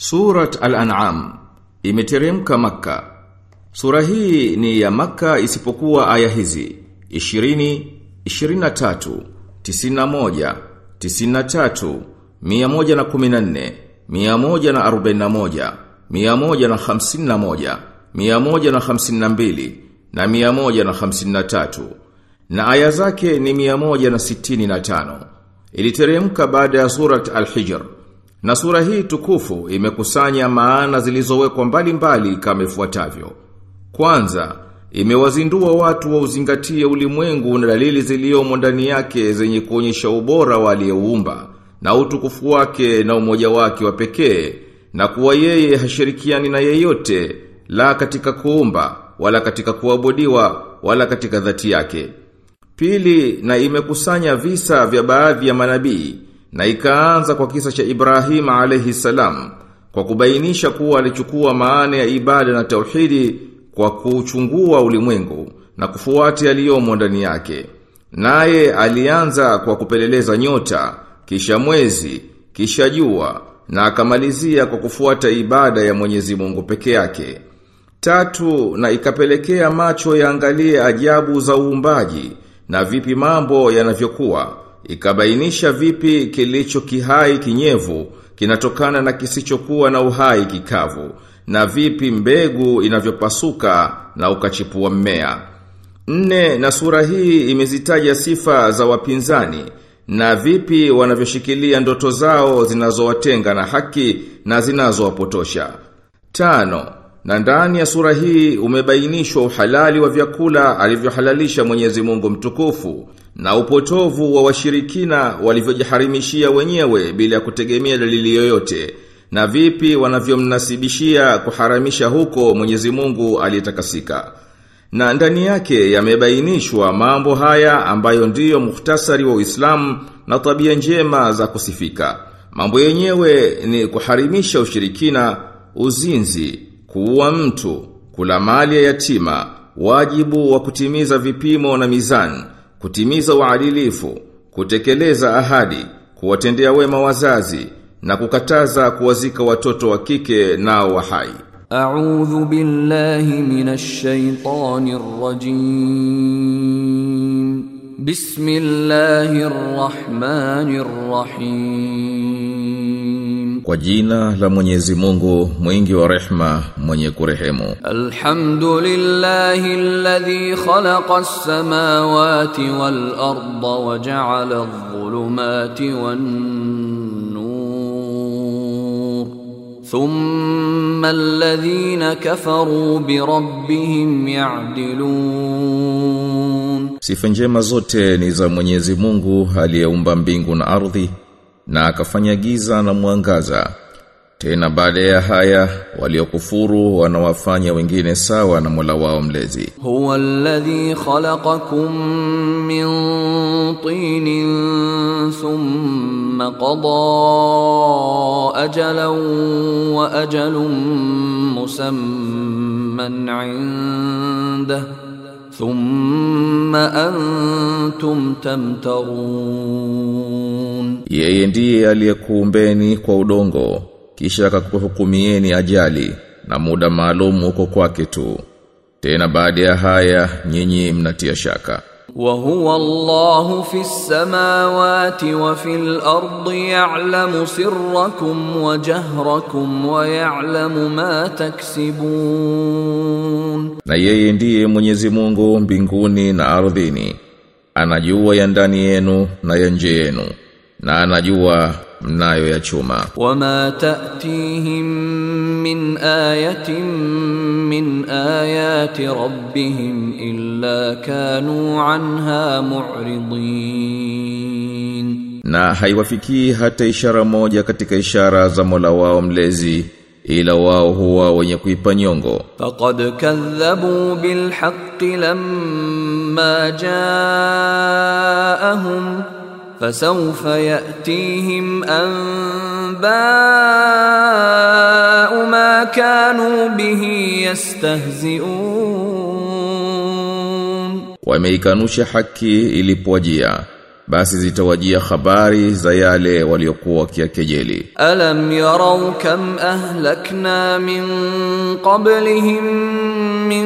Surat Al-An'am imeteremka maka Sura hii ni ya maka isipokuwa aya hizi 20, 23, 91, 93, 114, 141, 151, 152 na 153 na aya zake ni 165. Iliteremka baada ya surat Al-Hijr. Na sura hii tukufu imekusanya maana zilizowekwa mbalimbali kama ifuatavyo. Kwanza, imewazindua watu wa uzingatie ulimwengu na dalili ziliomo ndani yake zenye kuonyesha ubora wa aliyeuumba na utukufu wake na umoja wake wa pekee na kuwa yeye hashirikiani na yeyote la katika kuumba wala katika kuabudiwa wala katika dhati yake. Pili, na imekusanya visa vya baadhi ya manabii na ikaanza kwa kisa cha Ibrahim alayhi salam kwa kubainisha kuwa alichukua maana ya ibada na tauhidi kwa kuchungua ulimwengu na kufuati yaliyomo ndani yake. Naye alianza kwa kupeleleza nyota, kisha mwezi, kisha jua na akamalizia kwa kufuata ibada ya Mwenyezi Mungu peke yake. Tatu, na ikapelekea macho yaangalie ajabu za uumbaji na vipi mambo yanavyokuwa ikabainisha vipi kilicho kihai kinyevu kinatokana na kisichokuwa na uhai kikavu na vipi mbegu inavyopasuka na ukachipua mmea. Nne na sura hii imezitaja sifa za wapinzani na vipi wanavyoshikilia ndoto zao zinazowatenga na haki na zinazowapotosha. Tano na ndani ya sura hii umebainishwa uhalali wa vyakula alivyohalalisha Mwenyezi Mungu mtukufu na upotovu wa washirikina walivyojiharimishia wenyewe bila kutegemea dalili yoyote na vipi wanavyomnasibishia kuharamisha huko Mwenyezi Mungu aliyetakasika. Na ndani yake yamebainishwa mambo haya ambayo ndiyo muhtasari wa Uislamu na tabia njema za kusifika. Mambo yenyewe ni kuharimisha ushirikina, uzinzi, kuua mtu, kula mali ya yatima, wajibu wa kutimiza vipimo na mizani, kutimiza uadilifu, kutekeleza ahadi, kuwatendea wema wazazi na kukataza kuwazika watoto wa kike nao wa hai. A'udhu billahi minash shaitanir rajim. Bismillahir rahmanir rahim. Kwa jina la Mwenyezi Mungu mwingi wa rehma mwenye kurehemu. Alhamdulillahi alladhi khalaqa as-samawati wal-ardha wa ja'ala adh-dhulumati wan nur thumma alladhina kafaru bi rabbihim ya'dilun. Sifa njema zote ni za Mwenyezi Mungu aliyeumba mbingu na ardhi na akafanya giza na mwangaza tena baada ya haya waliokufuru wanawafanya wengine sawa na Mola wao mlezi. Huwa alladhi khalaqakum min tinin thumma qada ajalan wa ajalun musamman 'indahu thumma antum tamtarun, yeye ndiye aliyekuumbeni kwa udongo kisha akakuhukumieni ajali na muda maalum uko kwake tu. Tena baada ya haya nyinyi mnatia shaka wa huwa fi fis samawati wa fil ardi ya'lamu sirrakum wa jahrakum wa ya'lamu ma taksibun, na yeye ndiye Mwenyezi Mungu mbinguni na ardhini, anajua ya ndani yenu na ya nje yenu na anajua mnayo ya chuma. Wama ta'tihim من آية من آيات ربهم إلا كانوا عنها معرضين Na haiwafikii hata ishara moja katika ishara za Mola wao mlezi ila wao huwa wenye kuipa nyongo. فقد كذبوا بالحق لما جاءهم فسوف يأتيهم أنباء ما كانوا به يستهزئون Wameikanusha haki ilipowajia. basi zitawajia habari za yale waliokuwa wakiakejeli ألم يروا كم أهلكنا من قبلهم من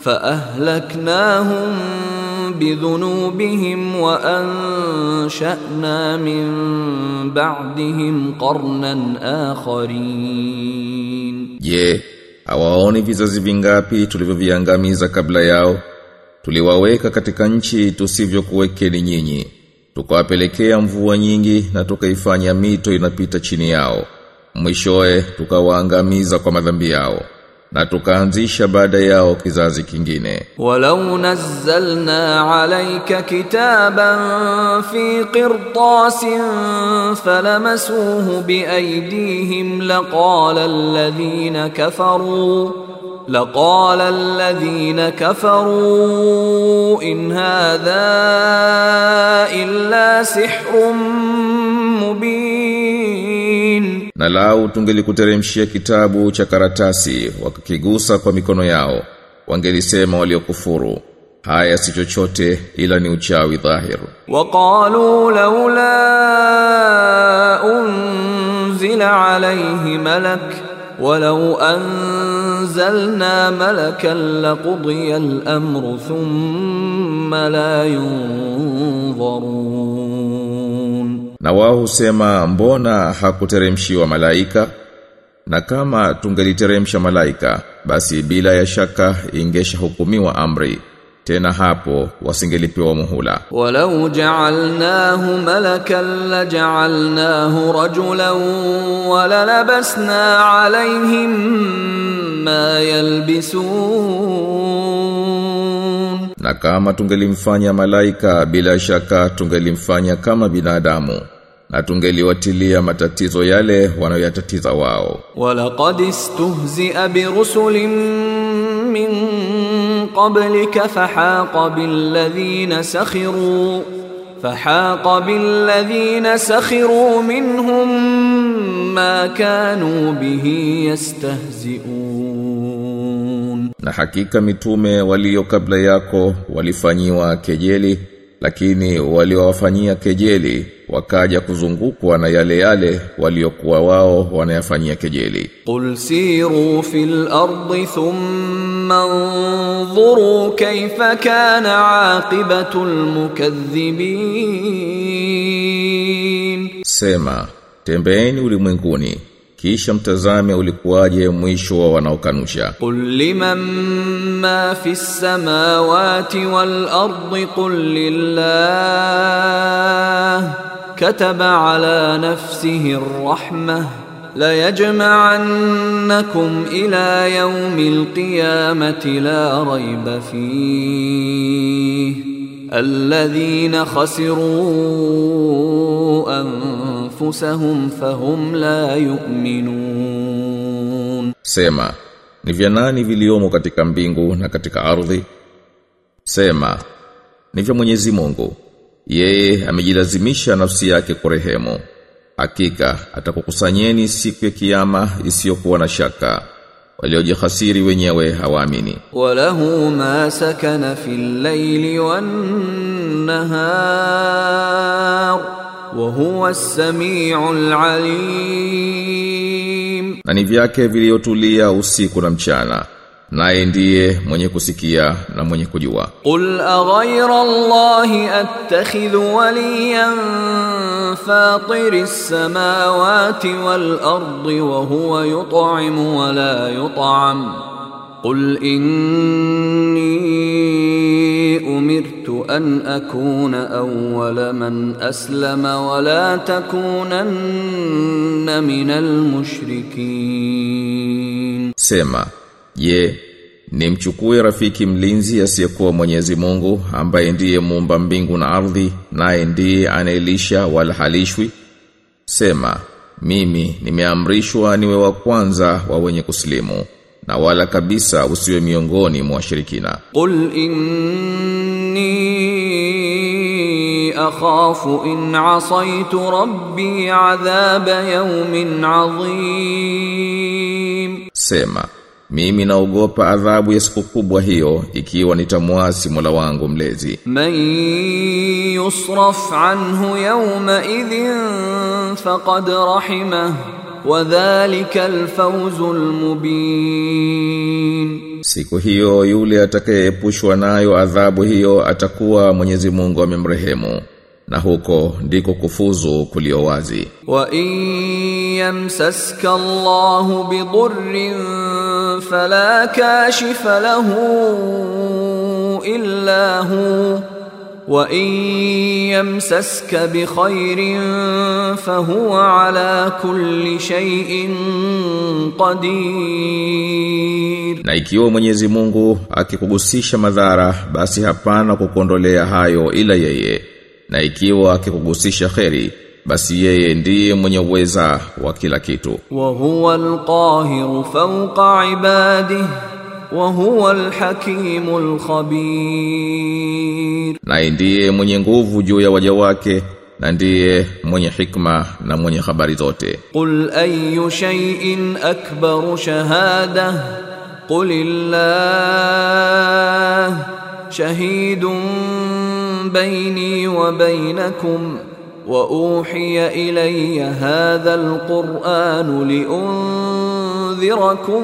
فأهلكناهم بذنوبهم وأنشأنا من بعدهم قرنا آخرين Je, hawaoni vizazi vingapi tulivyoviangamiza kabla yao? Tuliwaweka katika nchi tusivyokuwekeni nyinyi. Tukawapelekea mvua nyingi na tukaifanya mito inapita chini yao. Mwishowe tukawaangamiza kwa madhambi yao. na tukaanzisha baada yao kizazi kingine walau nazzalna alayka kitaban fi qirtasin falamasuhu biaydihim laqala alladhina kafaru laqala alladhina kafaru in hadha illa sihrun mubin Na lau tungelikuteremshia kitabu cha karatasi wakakigusa kwa mikono yao wangelisema waliokufuru haya si chochote ila ni uchawi dhahir. Waqalu laula unzila alayhi malak walau anzalna malakan laqdiya al-amru thumma la yunzarun. Na wao husema mbona hakuteremshiwa malaika? Na kama tungeliteremsha malaika, basi bila ya shaka ingeshahukumiwa amri. Tena hapo wasingelipewa muhula. Walau ja'alnahu malakan laja'alnahu rajulan walalabasna alayhim ma yalbisun. Na kama tungelimfanya malaika bila shaka tungelimfanya kama binadamu na tungeliwatilia matatizo yale wanayoyatatiza wao ولقد استهزئ برسل من قبلك فحاق بالذين سخروا فحاق بالذين سخروا منهم ما كانوا به يستهزئون Na hakika mitume walio kabla yako walifanyiwa kejeli lakini waliowafanyia kejeli wakaja kuzungukwa na yale yale waliokuwa wao wanayafanyia kejeli. Qul siru fil ardi thumma anzuru kayfa kana aqibatul mukaththibin, sema tembeeni ulimwenguni kisha mtazame ulikuwaje mwisho wa wanaokanusha. قل لمن ما في السماوات والأرض قل لله كتب على نفسه الرحمة ليجمعنكم إلى يوم القيامة لا ريب فيه الذين خسروا anfusahum fahum la yu'minun. Sema ni vya nani viliomo katika mbingu na katika ardhi? Sema ni vya Mwenyezi Mungu. Yeye amejilazimisha nafsi yake kurehemu. Hakika atakukusanyeni siku ya kiyama isiyokuwa na shaka. Waliojihasiri wenyewe hawaamini. Walahu ma sakana fil layli wan nahar wa huwa as-sami'ul alim. Na ni vyake viliotulia usiku na mchana naye ndiye mwenye kusikia na mwenye kujua. Qul aghayra allahi attakhidhu waliyan fatiri as-samawati wal ardi wa huwa yut'imu wa la yut'am. قل إني أمرت أن أكون أول من أسلم ولا تكونن من المشركين Sema, je, nimchukue rafiki mlinzi asiyekuwa Mwenyezi Mungu ambaye ndiye muumba mbingu na ardhi naye ndiye anayelisha wala halishwi? Sema, mimi nimeamrishwa niwe wa kwanza wa wenye kuslimu na wala kabisa usiwe miongoni mwa washirikina. Qul inni akhafu in asaitu rabbi adhaba yawmin adhim, sema mimi naogopa adhabu ya siku kubwa hiyo ikiwa nitamwasi Mola wangu mlezi. Man yusraf anhu yawma idhin faqad rahimahu wadhalika alfawzul mubin. Siku hiyo yule atakayeepushwa nayo adhabu hiyo atakuwa Mwenyezi Mungu amemrehemu. Na huko ndiko kufuzu kulio wazi. Wa in yamsaska Allahu bidurrin fala kashifa lahu illa huwa wa يَمْسَسْكَ بِخَيْرٍ فَهُوَ عَلَى كُلِّ شَيْءٍ قَدِيرٌ. Na ikiwa Mwenyezi Mungu akikugusisha madhara basi hapana kukuondolea hayo ila yeye, na ikiwa akikugusisha kheri basi yeye ndiye mwenye uweza wa kila kitu. wa huwa alqahiru fawqa وهو الحكيم الخبير na ndiye mwenye nguvu juu ya waja wake na ndiye mwenye hikma na mwenye habari zote qul ayu shay'in akbaru shahada qul illah shahidun bayni wa baynakum واوحي الي هذا القران لانذركم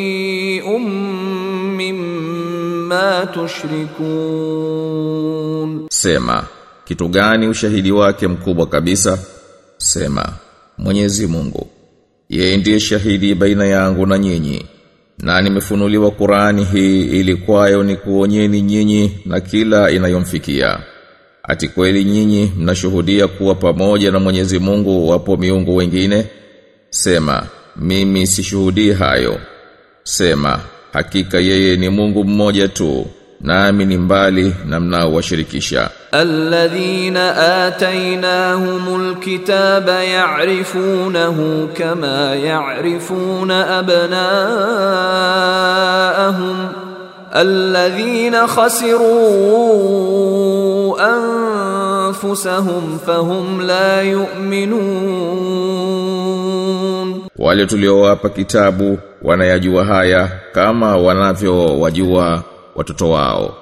tushrikun. Sema kitu gani ushahidi wake mkubwa kabisa? Sema Mwenyezi Mungu. Yeye ndiye shahidi baina yangu na nyinyi. Na nimefunuliwa Qur'ani hii ili kwayo ni kuonyeni nyinyi na kila inayomfikia. Ati kweli nyinyi mnashuhudia kuwa pamoja na Mwenyezi Mungu wapo miungu wengine? Sema, mimi sishuhudii hayo. Sema, hakika yeye ni Mungu mmoja tu, nami ni mbali na mnaowashirikisha. الذين آتيناهم الكتاب يعرفونه كما يعرفون أبناءهم الذين خسروا أنفسهم فهم لا يؤمنون Wale tuliowapa kitabu wanayajua haya kama wanavyowajua watoto wao.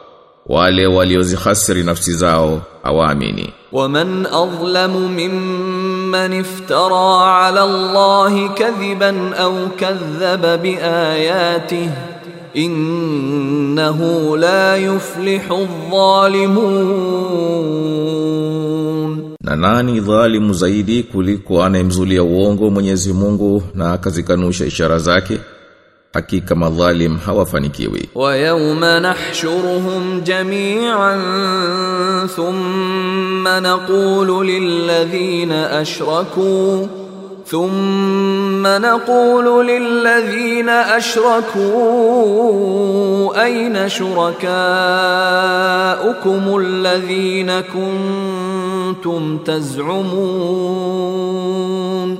Wale waliozihasiri nafsi zao hawaamini. ومن أظلم ممن افترى على الله كذبا أو كذب بآياته innahu la yuflihu dhalimun, na nani dhalimu zaidi kuliko anayemzulia uongo Mwenyezi Mungu na akazikanusha ishara zake? hakika madhalim hawafanikiwi. Wa yawma nahshuruhum jami'an thumma naqulu lilladhina ashraku thumma naqulu lilladhina ashraku ayna shurakaukum alladhina kuntum taz'umun,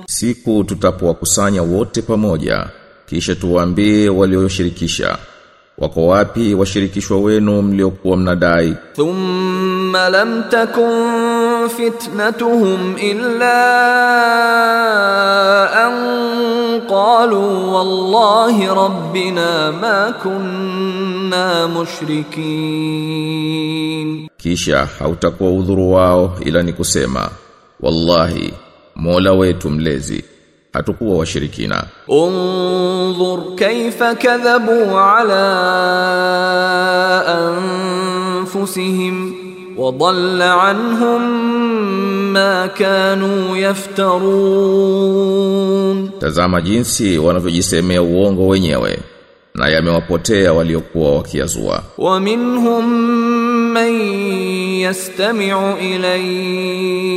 siku tutapowakusanya wote pamoja kisha tuwaambie walioshirikisha wako wapi washirikishwa wenu mliokuwa mnadai? Thumma lam takun فتنتهم إلا أن قالوا والله ربنا ما كنا مشركين. كيشا حوتكو ذرواو إلى نكسيما والله مولا ويتم لزي hatukuwa وشركينا انظر كيف كذبوا على أنفسهم وضل عنهم ما كانوا يفترون tazama jinsi wanavyojisemea uongo wenyewe na yamewapotea waliokuwa wakiazua ومنهم من يستمع إليك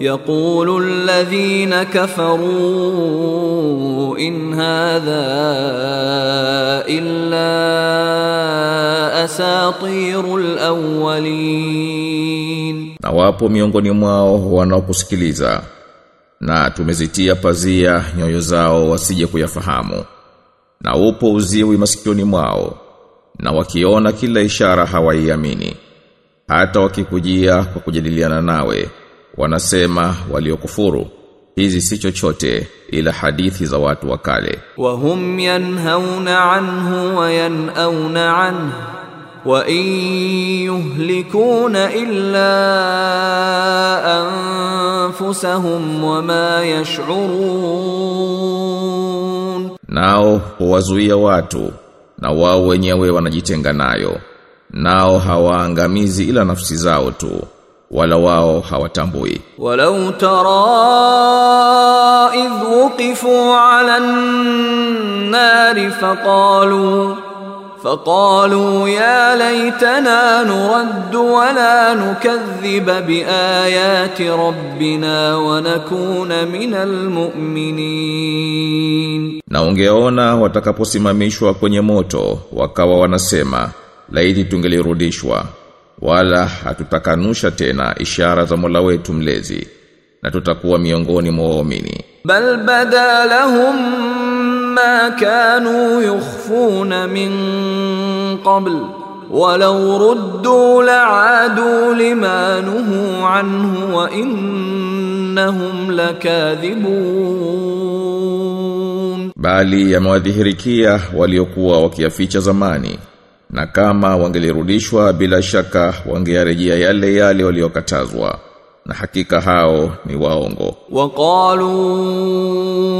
يقول الذين كفروا إن هذا إلا أساطير الأولين na wapo miongoni mwao wanaokusikiliza na tumezitia pazia nyoyo zao wasije kuyafahamu na upo uziwi masikioni mwao na wakiona kila ishara hawaiamini hata wakikujia kwa kujadiliana nawe wanasema waliokufuru. Hizi si chochote ila hadithi za watu wa kale. Wa hum yanhauna anhu wa yanauna anhu wa in yuhlikuna illa anfusahum wa ma yash'urun. Nao huwazuia watu na wao wenyewe wanajitenga nayo. Nao hawaangamizi ila nafsi zao tu wala wao hawatambui ولو ترى إذ وقفوا على النار فقالوا فقالوا يا ليتنا نرد ولا نكذب بآيات ربنا ونكون من المؤمنين na ungeona watakaposimamishwa kwenye moto wakawa wanasema laiti tungelirudishwa wala hatutakanusha tena ishara za Mola wetu mlezi na tutakuwa miongoni mwa waumini. Bal badalahum ma kanu yukhfuna min qabl walau ruddu la'adu lima nuhu anhu wa innahum lakadhibun. Bali yamewadhihirikia waliokuwa wakiaficha zamani na kama wangelirudishwa bila shaka wangearejea yale yale waliokatazwa. Na hakika hao ni waongo. Waqalu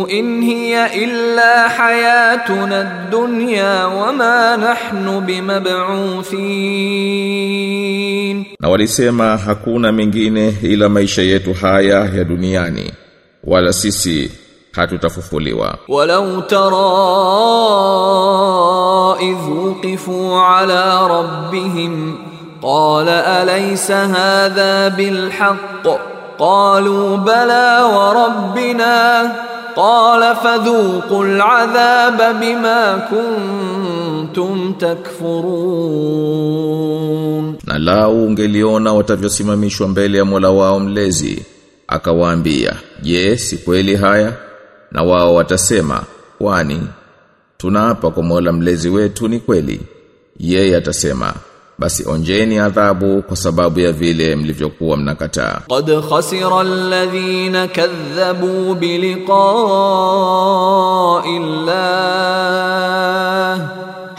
in hiya illa hayatuna ad-dunya wama nahnu bimab'uthin. Na walisema hakuna mengine ila maisha yetu haya ya duniani wala sisi hatutafufuliwa. Walau tara idh wuqifu ala rabbihim qala alaysa hadha bilhaqq qalu bala wa rabbina qala fadhuqu al'adhaba bima kuntum takfurun. Na lau ungeliona watavyosimamishwa mbele ya Mola wao mlezi akawaambia je yes, si kweli haya? na wao watasema kwani tunaapa kwa Mola mlezi wetu ni kweli yeye atasema basi onjeni adhabu kwa sababu ya vile mlivyokuwa mnakataa. Qad khasira alladhina kadhabu biliqa illa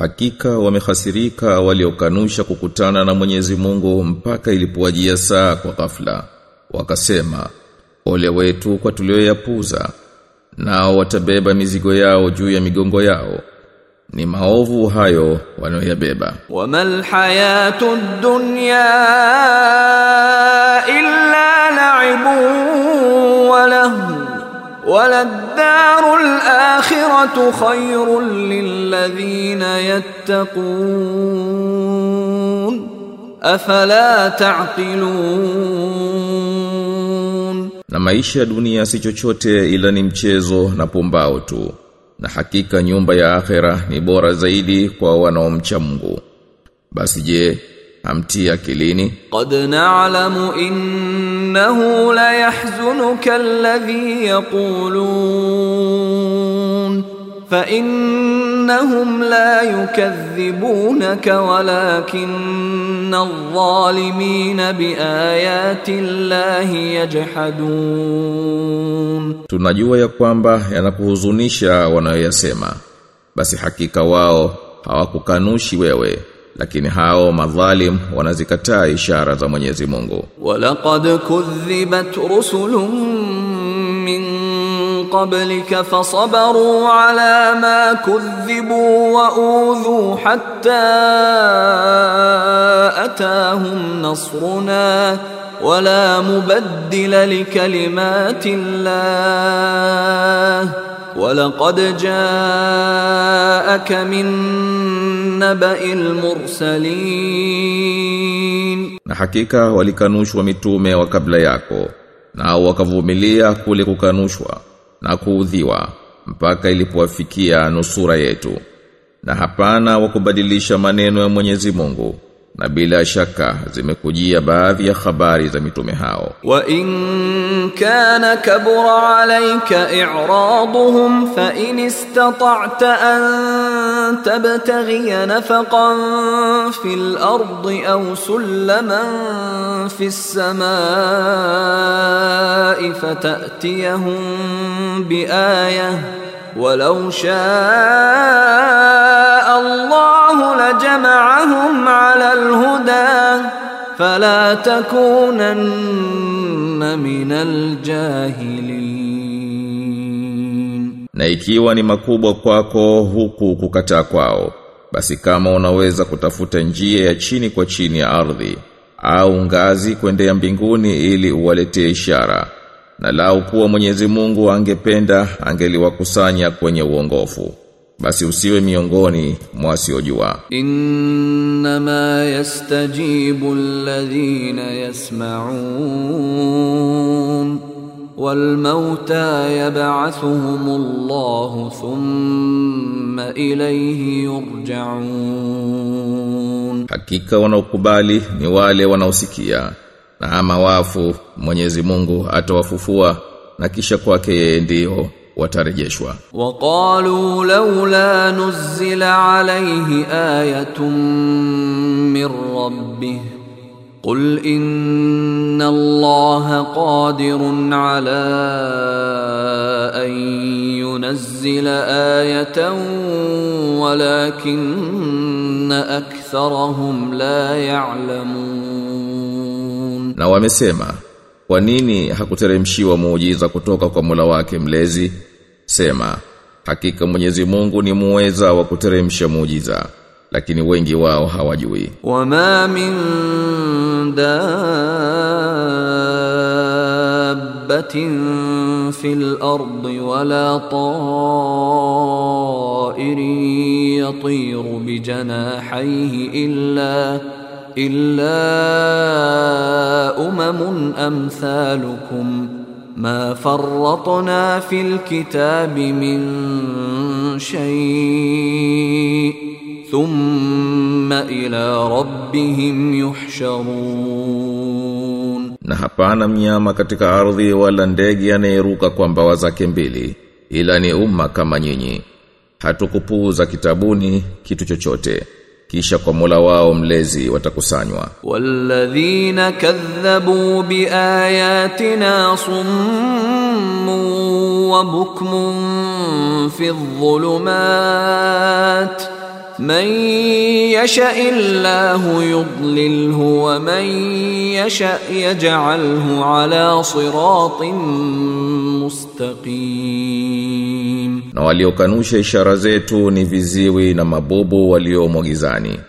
Hakika wamehasirika waliokanusha kukutana na Mwenyezi Mungu mpaka ilipowajia saa kwa ghafla. Wakasema, ole wetu kwa tulioyapuza. Nao watabeba mizigo yao juu ya migongo yao. Ni maovu hayo wanayoyabeba. Wamal hayatu dunya illa la'ibun wa lahu وللدار الآخرة خير للذين يتقون أفلا تعقلون Na maisha ya dunia si chochote ila ni mchezo na pumbao tu. na hakika nyumba ya akhera ni bora zaidi kwa wanaomcha Mungu basi je amtia akilini. Qad na'lamu innahu la yahzunuka alladhi yaqulun. Fa innahum la yukathibunaka walakinna adh-dhalimina biayati llahi yajhadun. Tunajua ya kwamba yanakuhuzunisha wanayoyasema. Basi hakika wao hawakukanushi wewe. lakini hao madhalim wanazikataa ishara za Mwenyezi Mungu ولقد كذبت رسل من قبلك فصبروا على ما كذبوا وأوذوا حتى أتاهم نصرنا ولا مبدل لكلمات الله ولقد جاءك من نبأ المرسلين na hakika walikanushwa mitume wa kabla yako nao wakavumilia kule kukanushwa na kuudhiwa mpaka ilipowafikia nusura yetu na hapana wa kubadilisha maneno ya Mwenyezi Mungu na bila shaka zimekujia baadhi ya habari za mitume hao وإن كان كبر عليك إعراضهم فإن استطعت أن تبتغي نفقا في الأرض أو سلما في السماء فتأتيهم بآية walau shaa Allahu lajama'ahum 'ala al-huda fala takunanna minal na ikiwa ni makubwa kwako huku kukataa kwao basi kama unaweza kutafuta njia ya chini kwa chini ya ardhi au ngazi kwendea mbinguni ili uwaletee ishara na lau kuwa Mwenyezi Mungu angependa angeliwakusanya kwenye uongofu. Basi usiwe miongoni mwa wasiojua. Innama yastajibu alladhina yasma'un wal mauta yab'athuhum Allah thumma ilayhi yurja'un, hakika wanaokubali ni wale wanaosikia na ama wafu Mwenyezi Mungu atawafufua na kisha kwake yeye ndio watarejeshwa. Waqalu laula nuzila alayhi ayatun min rabbih Qul inna Allaha qadirun ala an yunzila ayatan walakinna aktharahum la ya'lamun na wamesema, kwa nini hakuteremshiwa muujiza kutoka kwa Mola wake mlezi? Sema, hakika Mwenyezi Mungu ni muweza wa kuteremsha muujiza lakini wengi wao hawajui. Wama min dabbatin fil ardi wala ta'irin yatiru bi janahihi illa illa umamun amthalukum ma farratna fil kitabi min shay' thumma ila rabbihim yuhsharun na hapana mnyama katika ardhi wala ndege anayeruka kwa mbawa zake mbili ila ni umma kama nyinyi. Hatukupuuza kitabuni kitu chochote. kisha kwa Mola wao mlezi watakusanywa والذين كذبوا بآياتنا صم وبكم في الظلمات من يشاء الله يضلله ومن يشاء يجعله على صراط مستقيم na waliokanusha ishara zetu ni viziwi na mabubu waliomo gizani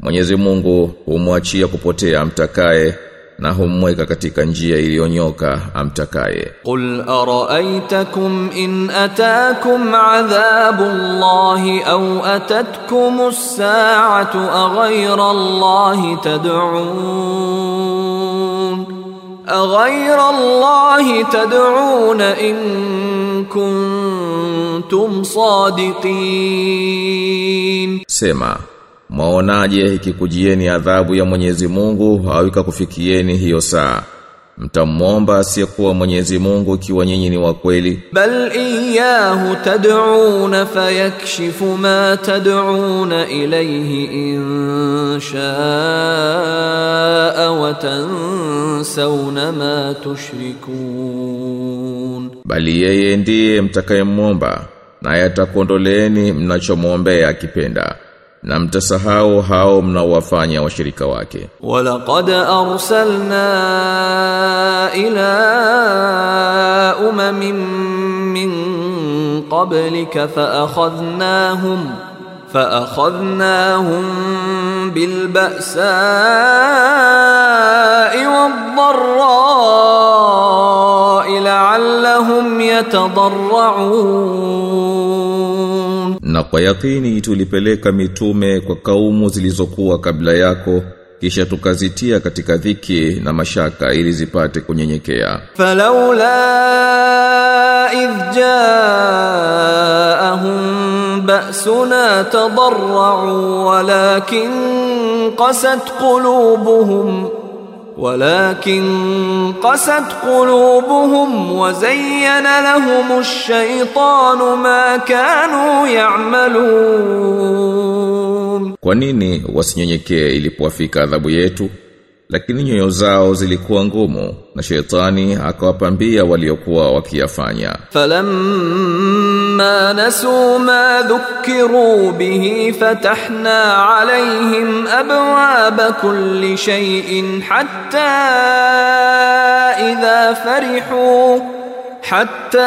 Mwenyezi Mungu humwachia kupotea amtakaye na humweka katika njia iliyonyoka amtakaye قل أرأيتكم إن أتاكم عذاب الله أو أتتكم الساعة أغير الله تدعون أغير الله تدعون إن كنتم صادقين Sema, Mwaonaje ikikujieni adhabu ya Mwenyezi Mungu au ikakufikieni hiyo saa? Mtamwomba asiyekuwa Mwenyezi Mungu ikiwa nyinyi ni wa kweli. Bal iyahu tad'un fayakshifu ma tad'un ilayhi in sha'a wa tansawna ma tushrikun. Bali yeye ndiye mtakayemwomba naye atakuondoleeni mnachomwombea akipenda. Na mtasahau hao mnaowafanya washirika wake. ولقد أرسلنا إلى أمم من قبلك فأخذناهم فأخذناهم بالبأساء والضراء لعلهم يتضرعون Na kwa yakini tulipeleka mitume kwa kaumu zilizokuwa kabla yako kisha tukazitia katika dhiki na mashaka ili zipate kunyenyekea. Falaula idjaahum ba'suna tadarra'u walakin qasat qulubuhum ولكن قست قلوبهم وزين لهم الشيطان ما كانوا يعملون Kwa nini wasinyenyekee ilipowafika adhabu yetu? Lakini nyoyo zao zilikuwa ngumu na shetani akawapambia waliokuwa wakiyafanya. فلما نسوا ما ذكروا به فتحنا عليهم أبواب كل شيء حتى إذا فرحوا حتى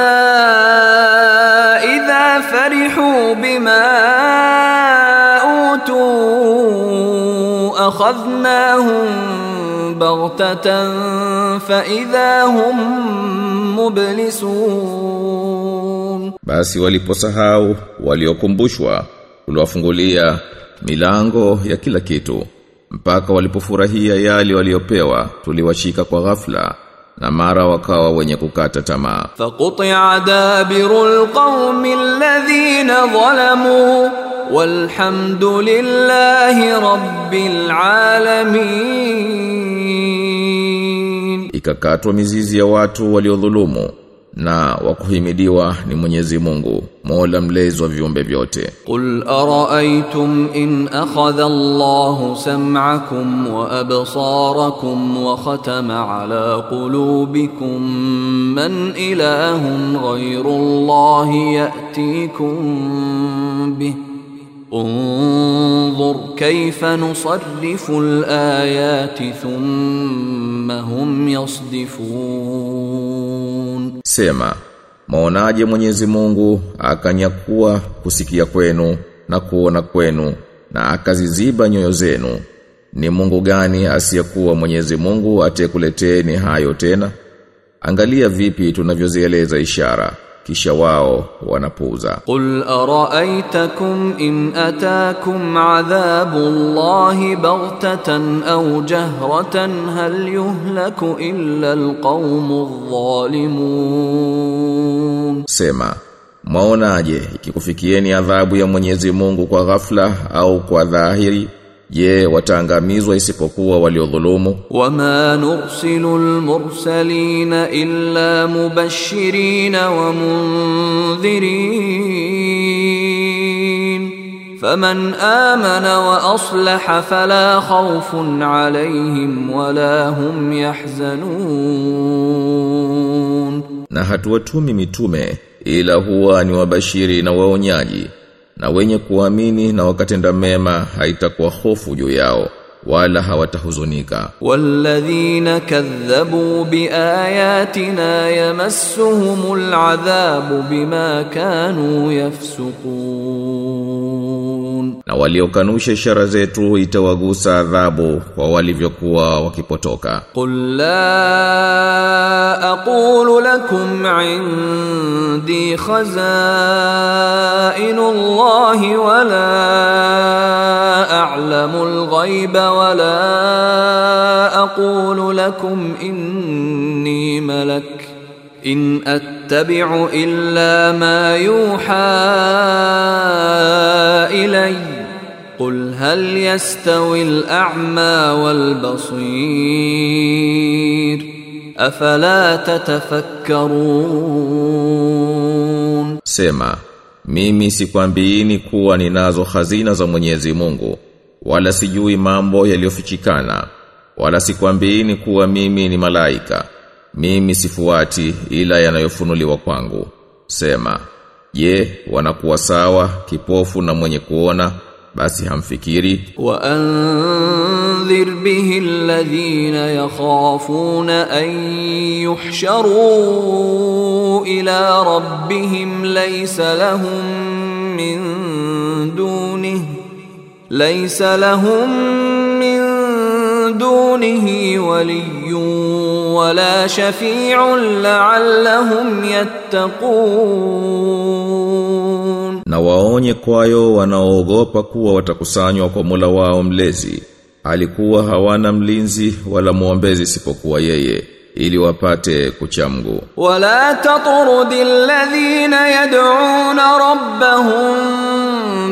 إذا فرحوا بما أوتوا. اخذناهم بغته فاذا هم مبلسون Basi waliposahau waliokumbushwa tuliwafungulia milango ya kila kitu mpaka walipofurahia yale waliopewa tuliwashika kwa ghafla na mara wakawa wenye kukata tamaa. فقطع دابر القوم الذين ظلموا walhamdulillahi rabbil alamin, ikakatwa mizizi ya watu waliodhulumu na wakuhimidiwa ni Mwenyezi Mungu Mola mlezi wa viumbe vyote. Qul ara'aytum in akhadha Allahu sam'akum wa absarakum wa khatama ala qulubikum man ilahun ghayru Allahi ya'tikum bihi انظر كيف نصرف الآيات ثم هم يصدفون Sema, maonaje Mwenyezi Mungu akanyakua kusikia kwenu na kuona kwenu na akaziziba nyoyo zenu. Ni Mungu gani asiyekuwa Mwenyezi Mungu atekuleteni hayo tena? Angalia vipi tunavyozieleza ishara kisha wao wanapuuza. Qul araaitakum in ataakum adhabu llahi baghtatan au jahratan hal yuhlaku illa alqawmu dhalimun sema mwaonaje ikikufikieni adhabu ya Mwenyezi Mungu kwa ghafla au kwa dhahiri? Je, wataangamizwa isipokuwa waliodhulumu? Wama nursilu lmursalina illa mubashirina wa mundhirin faman amana wa aslaha fala khaufun alayhim wala hum yahzanun, na hatuwatumi mitume ila huwa ni wabashiri na waonyaji na wenye kuamini na wakatenda mema haitakuwa hofu juu yao wala hawatahuzunika. Walladhina kadhabu biayatina yamassuhumul adhabu bima kanu yafsukun yaskurun na waliokanusha ishara zetu itawagusa adhabu kwa walivyokuwa wakipotoka. Qul la aqulu lakum indi khazainullah wala a'lamu alghaiba wala aqulu lakum inni malak ملك إن أتبع إلا ما يوحى إلي قل هل يستوي الأعمى والبصير أفلا تتفكرون Sema, mimi sikwambiini kuwa ninazo hazina za Mwenyezi Mungu, wala sijui mambo yaliyofichikana, wala sikwambiini kuwa mimi ni malaika. mimi sifuati ila yanayofunuliwa kwangu. Sema, je, wanakuwa sawa kipofu na mwenye kuona basi hamfikiri wa anzir bihi alladhina yakhafuna an yuhsharu ila rabbihim laysa lahum min dunihi laysa lahum min dunihi waliyun ولا شفيع لعلهم يتقون na waonye kwayo wanaoogopa kuwa watakusanywa kwa Mola wao mlezi alikuwa hawana mlinzi wala muombezi isipokuwa yeye ili wapate kucha Mungu ولا تطرد الذين يدعون ربهم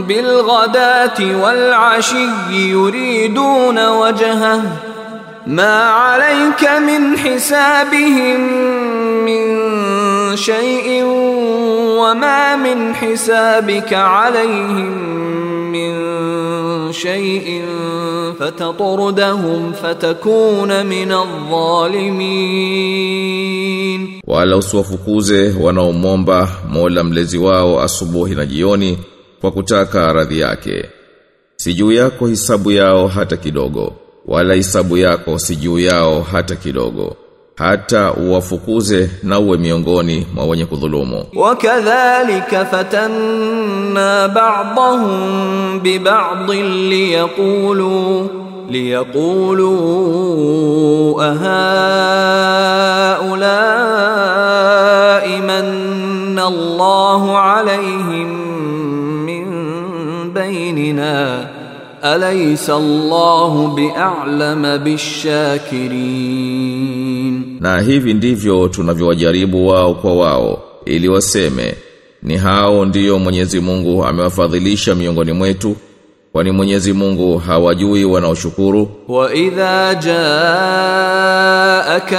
بالغداة والعشي يريدون وجهه ما عليك من حسابهم من شيء وما من حسابك عليهم من شيء فتطردهم فتكون من الظالمين wala usiwafukuze wanaomomba Mola mlezi wao asubuhi na jioni kwa kutaka radhi yake si juu yako hisabu yao hata kidogo wala hisabu yako si juu yao hata kidogo hata uwafukuze na uwe miongoni mwa wenye kudhulumu. Wakadhalika fatanna ba'dahum bi ba'dhin liyaqulu liyaqulu ahaulai manna Allahu alayhim min bainina Alaysa Allahu bi'alama bishakirin. Na hivi ndivyo tunavyowajaribu wao kwa wao ili waseme ni hao ndiyo Mwenyezi Mungu amewafadhilisha miongoni mwetu kwani Mwenyezi Mungu hawajui wanaoshukuru. Wa idha jaaka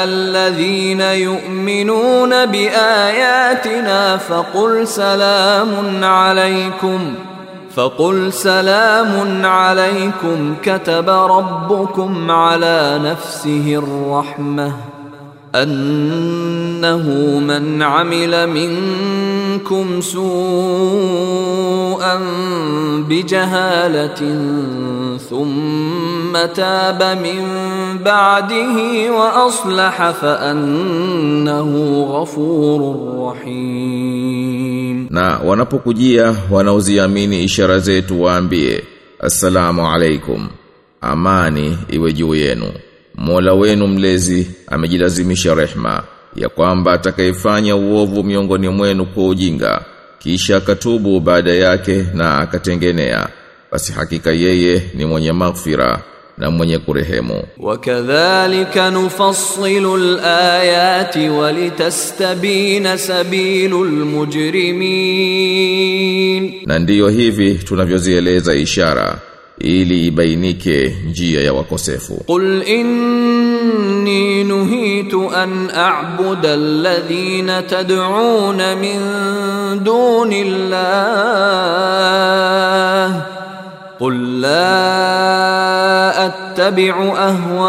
alladhina yu'minuna biayatina faqul salamun alaykum فقل سلام عليكم كتب ربكم على نفسه الرحمة. أنه من عمل منكم سوءا بجهالة ثم تاب من بعده وأصلح فأنه غفور رحيم na wanapokujia wanaoziamini ishara zetu waambie assalamu alaikum amani iwe juu yenu Mola wenu mlezi amejilazimisha rehma ya kwamba atakayefanya uovu miongoni mwenu kwa ujinga kisha akatubu baada yake na akatengenea basi hakika yeye ni mwenye maghfira na mwenye kurehemu. Wakadhalika nufassilu alayati walitastabina sabilul mujrimin, na ndiyo hivi tunavyozieleza ishara ili ibainike njia ya wakosefu qul inni nuhitu an a'buda alladhina tad'un min duni llah قل لا اتبع اهواءكم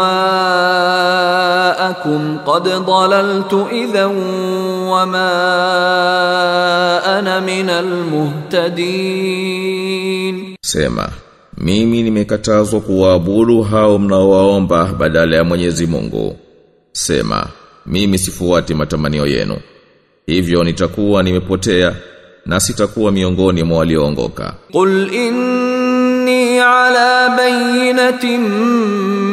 قد ضللت اذا وما أنا من المهتدين سمع Mimi nimekatazwa kuwaabudu hao mnaowaomba badala ya Mwenyezi Mungu. Sema, mimi sifuati matamanio yenu. Hivyo nitakuwa nimepotea na sitakuwa miongoni mwa walioongoka. Qul inni ala bayyinatin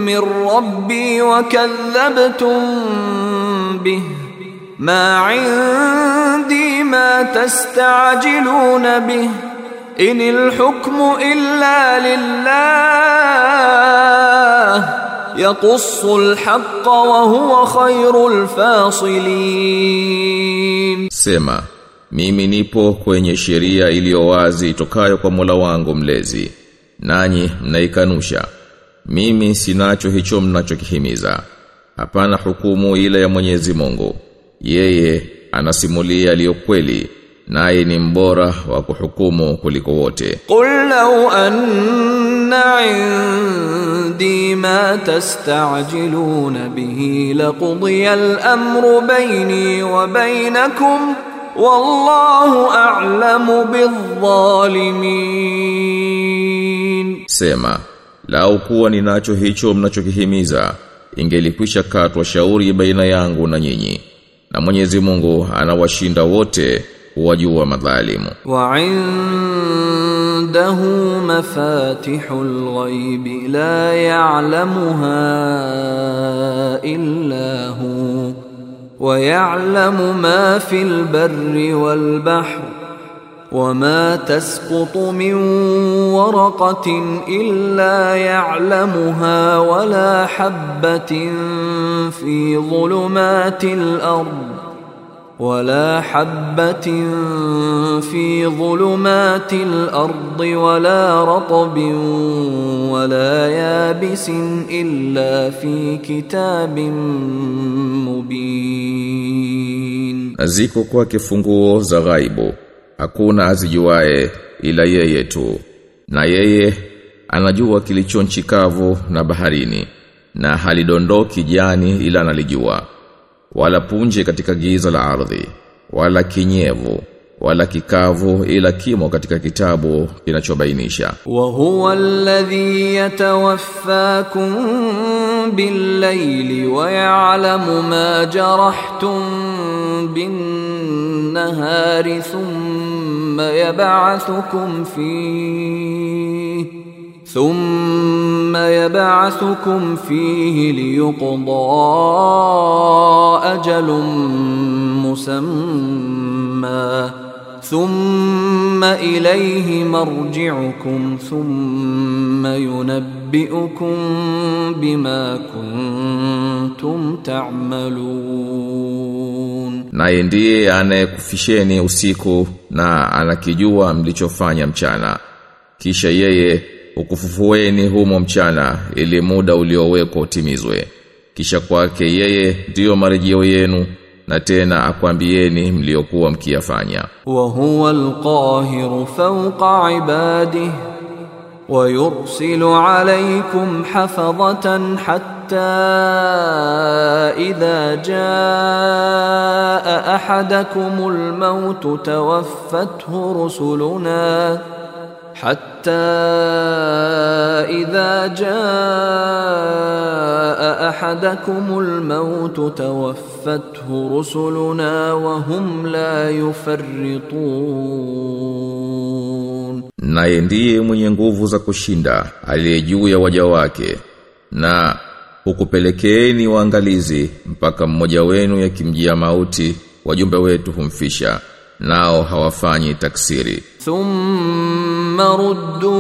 min rabbi wa kadhabtum bi ma 'indi ma tastajiluna bihi Inil hukmu illa lillah yaqusu alhaqqa wa huwa khairul fasilin Sema mimi nipo kwenye sheria iliyo wazi itokayo kwa Mola wangu mlezi nanyi mnaikanusha. Mimi sinacho hicho mnachokihimiza. Hapana hukumu ila ya Mwenyezi Mungu. Yeye anasimulia aliyokweli kweli naye ni mbora wa kuhukumu kuliko wote. Qul law anna indi ma tastajiluna bihi laqdiya al-amru bayni wa baynakum wallahu a'lamu bidh-dhalimin. Sema lau kuwa ninacho hicho mnachokihimiza ingelikwisha katwa shauri baina yangu na nyinyi. Na Mwenyezi Mungu anawashinda wote wajua madhalimu. وعنده مفاتح الغيب لا يعلمها إلا هو ويعلم ما في البر والبحر وما تسقط من ورقة إلا يعلمها ولا حبة في ظلمات الأرض ولا حبة في ظلمات الأرض ولا رطب ولا يابس إلا في كتاب مبين Na ziko kwake funguo za ghaibu. Hakuna azijuae ila yeye tu. Na yeye anajua kilicho nchi kavu na baharini. Na halidondoki jani ila analijua. Wala punje katika giza la ardhi. Wala kinyevu. Wala kikavu ila kimo katika kitabu kinachobainisha. وهو الذي يتوفاكم بالليل ويعلم ما جرحتم بالنهار ثم يبعثكم فيه thumma yab'athukum fihi liyuqda ajalun musamma thumma ilayhi marji'ukum thumma yunabbi'ukum bima kuntum ta'malun naye ndiye anayekufisheni usiku na anakijua mlichofanya mchana. Kisha yeye ukufufueni humo mchana ili muda uliowekwa utimizwe. Kisha kwake yeye ndiyo marejeo yenu na tena akwambieni mliokuwa mkiyafanya. Wa huwa alqahiru fawqa ibadihi wa yursilu alaykum hafazatan hatta idha jaa ahadakum almautu tawaffathu rusuluna. حتى إذا جاء أحدكم الموت توفته رسلنا وهم لا يفرطون Naye ndiye mwenye nguvu za kushinda aliye juu ya waja wake na hukupelekeeni waangalizi mpaka mmoja wenu yakimjia mauti wajumbe wetu humfisha nao hawafanyi taksiri thumma ruddu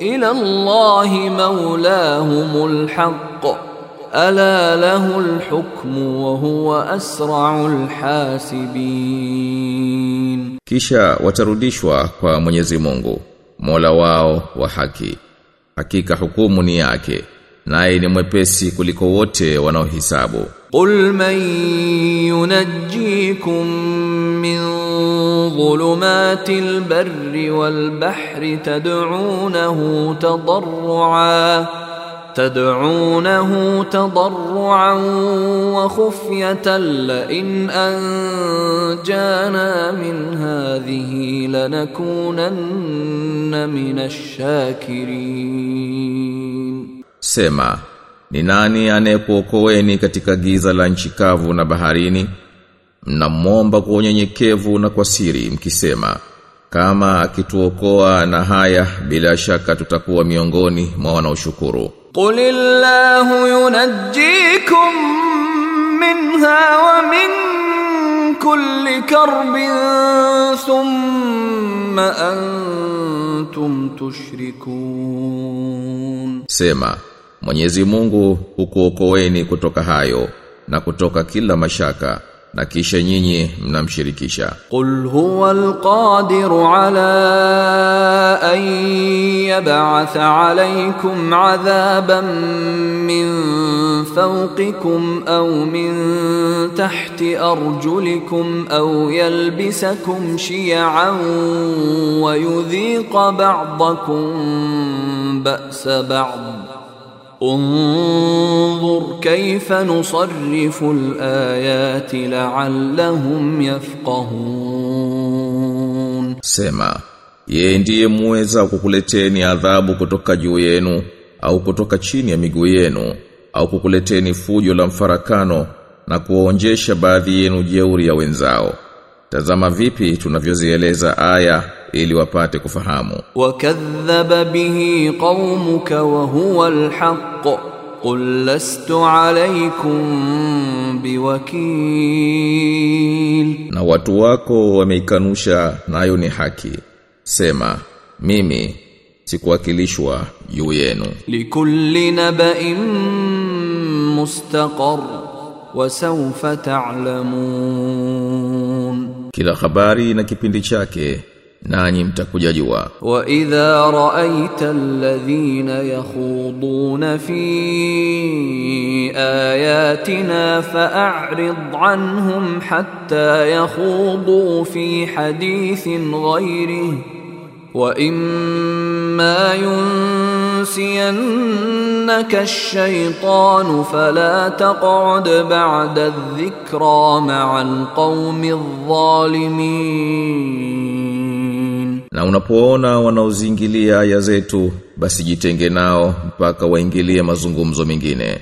ila Allahi maulahumul haqq ala lahul hukmu wa huwa asra'ul hasibin kisha watarudishwa kwa Mwenyezi Mungu Mola wao wa haki. Hakika hukumu ni yake naye ni mwepesi kuliko wote wanaohisabu. Qul man من ظلمات البر والبحر تدعونه تضرعا تدعونه تضرعا وخفية لئن أنجانا من هذه لنكونن من الشاكرين Sema, ni nani anayekuokoeni katika giza la nchi kavu na baharini? mnamwomba kwa unyenyekevu na kwa siri mkisema kama akituokoa na haya bila shaka tutakuwa miongoni mwa wanaoshukuru. Qulillahu yunajjikum minha wa min kulli karbin thumma antum tushrikun. Sema Mwenyezi Mungu hukuokoeni kutoka hayo na kutoka kila mashaka. na kisha nyinyi mnamshirikisha قل هو القادر على أن يبعث عليكم عذابا من فوقكم أو من تحت أرجلكم أو يلبسكم شيعا ويذيق بعضكم بأس بعض انظر كيف نصرف الآيات لعلهم يفقهون Sema, yeye ndiye muweza kukuleteni adhabu kutoka juu yenu au kutoka chini ya miguu yenu au kukuleteni fujo la mfarakano na kuwaonjesha baadhi yenu jeuri ya wenzao. Tazama vipi tunavyozieleza aya ili wapate kufahamu. Wakadhaba bihi qaumuka wa huwa alhaq. Qul lastu alaykum biwakil. Na watu wako wameikanusha nayo ni haki. Sema mimi sikuwakilishwa juu yenu. Likulli nabain mustaqar wa sawfa ta'lamun. Kila habari na kipindi chake nanyi mtakuja jua. وإذا رأيت الذين يخوضون في آياتنا فأعرض عنهم حتى يخوضوا في حديث wa imma yunsiyannaka ash-shaytanu fala taq'ud ba'da adh-dhikra na unapoona wanaozingilia aya zetu basi jitenge nao mpaka waingilie mazungumzo mengine.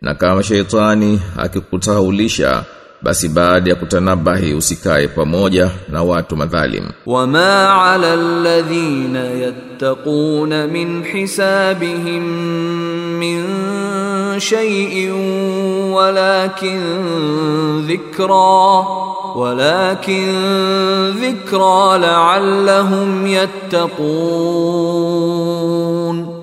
Na kama sheitani akikutaulisha basi baada ya kutanabahi usikae pamoja na watu madhalim. Wama ala alladhina yattaqun min hisabihim min shay'in walakin dhikra walakin dhikra la'allahum yattaqun.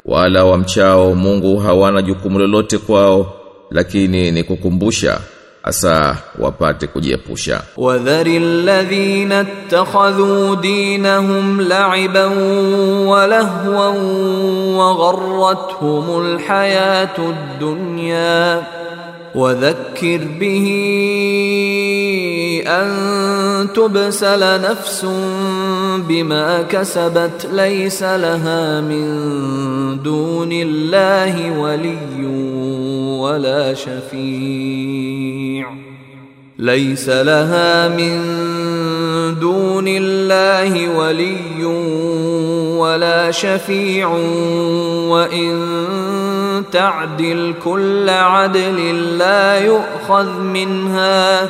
Wala wamchao Mungu hawana jukumu lolote kwao lakini ni kukumbusha asa wapate kujiepusha. وذر الذين اتخذوا دينهم لعبا ولهوا وغرتهم الحياة الدنيا وذكر به أن تبسل نفس بما كسبت ليس لها من دون الله ولي ولا شفيع. ليس لها من دون الله ولي ولا شفيع. وإن تعدل كل عدل لا يؤخذ منها.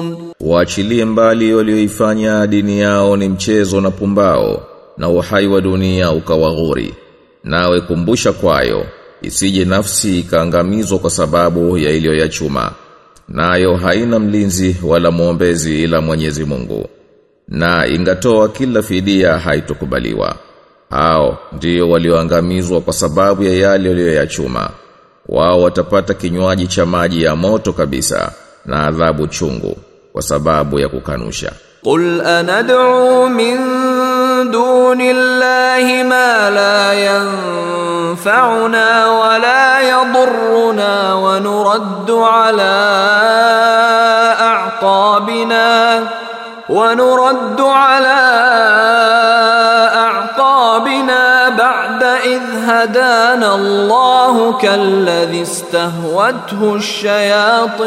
Waachilie mbali walioifanya dini yao ni mchezo na pumbao na uhai wa dunia ukawaghuri. Nawe kumbusha kwayo isije nafsi ikaangamizwa kwa sababu ya iliyoyachuma. Nayo haina mlinzi wala mwombezi ila Mwenyezi Mungu. Na ingatoa kila fidia haitokubaliwa. Hao ndio walioangamizwa kwa sababu ya yale waliyoyachuma. Wao watapata kinywaji cha maji ya moto kabisa na adhabu chungu kwa sababu ya kukanusha. قل أندعو من دون الله ما لا ينفعنا ولا يضرنا ونرد على أعقابنا ونرد على أعقابنا بعد إذ إذ هدانا الله كالذي استهوته الشياطين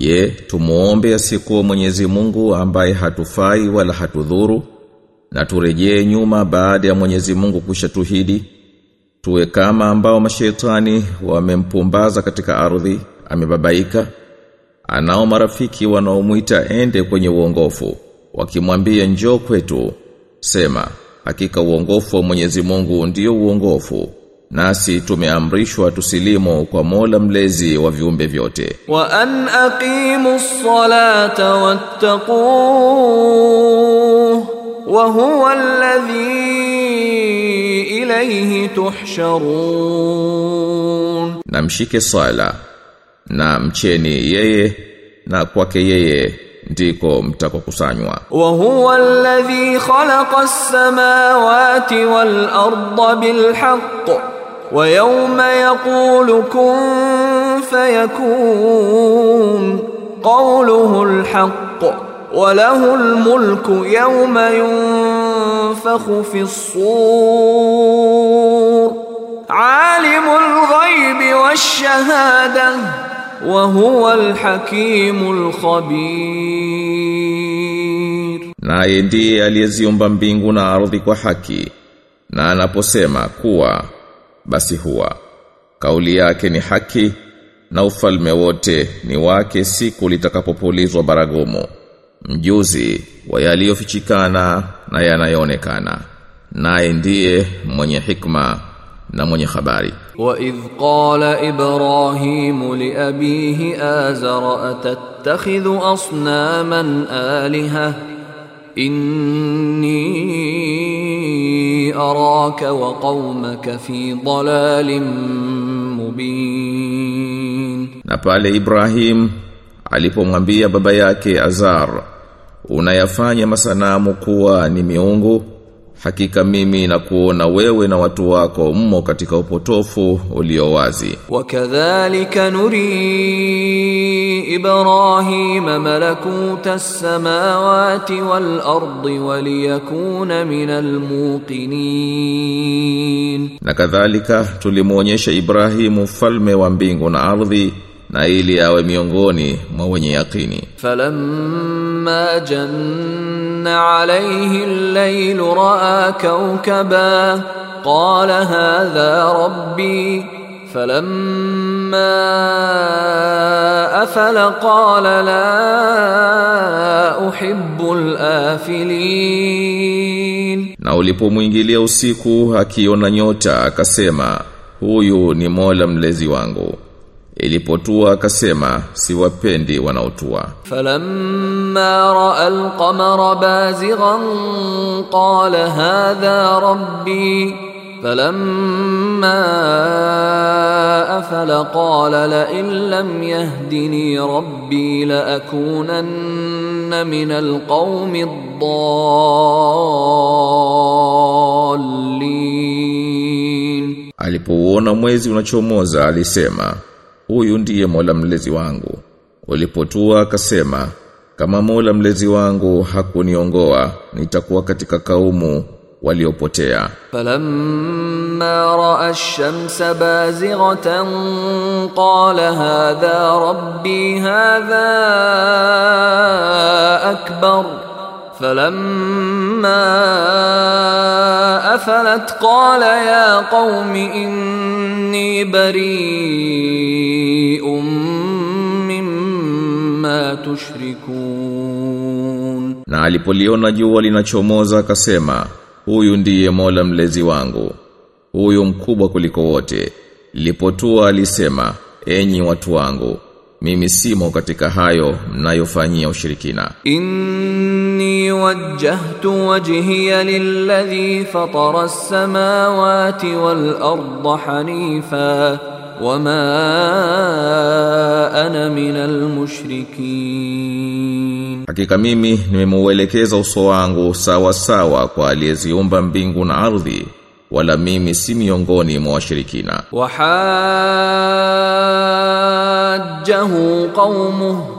je, tumuombe asikuwa Mwenyezi Mungu ambaye hatufai wala hatudhuru? Na turejee nyuma baada ya Mwenyezi Mungu kushatuhidi tuwe kama ambao mashetani wamempumbaza katika ardhi amebabaika? Anao marafiki wanaomuita ende kwenye uongofu wakimwambia njoo kwetu. Sema hakika uongofu wa Mwenyezi Mungu ndio uongofu nasi tumeamrishwa tusilimo kwa Mola mlezi wa viumbe vyote. Wa an aqimus salata wattaqu wa huwa alladhi ilayhi tuhsharun. Na mshike sala na mcheni yeye na kwake yeye ndiko mtakokusanywa. Wa huwa alladhi khalaqa as-samawati wal arda bil haqq. ويوم يقول كن فيكون قوله الحق وله الملك يوم ينفخ في الصور. عالم الغيب والشهادة وهو الحكيم الخبير. Naye ndiye aliyeziumba mbingu na ardhi kwa haki na anaposema kuwa basi huwa. Kauli yake ni haki na ufalme wote ni wake siku litakapopulizwa baragumu. Mjuzi wa yaliyofichikana na yanayoonekana. Naye ndiye mwenye hikma na mwenye habari. Wa idh qala ibrahim li abihi azara atattakhidhu asnaman alihah إني أراك وقومك في ضلال مبين Na pale Ibrahim alipomwambia baba yake Azar, unayafanya masanamu kuwa ni miungu, Hakika mimi na kuona wewe na watu wako mmo katika upotofu ulio wazi. Wakadhalika nuri Ibrahim malakuta samawati wal ardi waliyakuna minal muqinin. Na kadhalika tulimuonyesha ibrahim falme wa mbingu na ardhi na ili awe miongoni mwa wenye yakini. Falamma janna عليه الليل رأى كوكبا قال هذا ربي فلما أفل قال لا أحب الآفلين Na ulipomwingilia usiku akiona nyota akasema huyu ni Mola mlezi wangu. Ilipotua akasema siwapendi wanaotua. فلما راى القمر بازغا قال هذا ربي فلما افل قال لئن لم يهدني ربي لاكونن من القوم الضالين Alipouona mwezi unachomoza alisema huyu ndiye Mola mlezi wangu. Walipotua akasema, kama Mola mlezi wangu hakuniongoa, nitakuwa katika kaumu waliopotea. Falamma raa ash-shamsa bazighatan qala hadha rabbi hadha akbar فلما افلت قال يا قوم اني بريء مما تشركون Na alipoliona jua linachomoza akasema huyu ndiye Mola mlezi wangu. Huyu mkubwa kuliko wote. Lilipotua alisema enyi watu wangu mimi simo katika hayo mnayofanyia ushirikina. إني إني وجهت وجهي للذي فطر السماوات والأرض حنيفا وما أنا من المشركين Hakika mimi nimemeuelekeza uso wangu sawa sawa kwa aliyeziumba mbingu na ardhi wala mimi si miongoni mwa washirikina. وحاجه قومه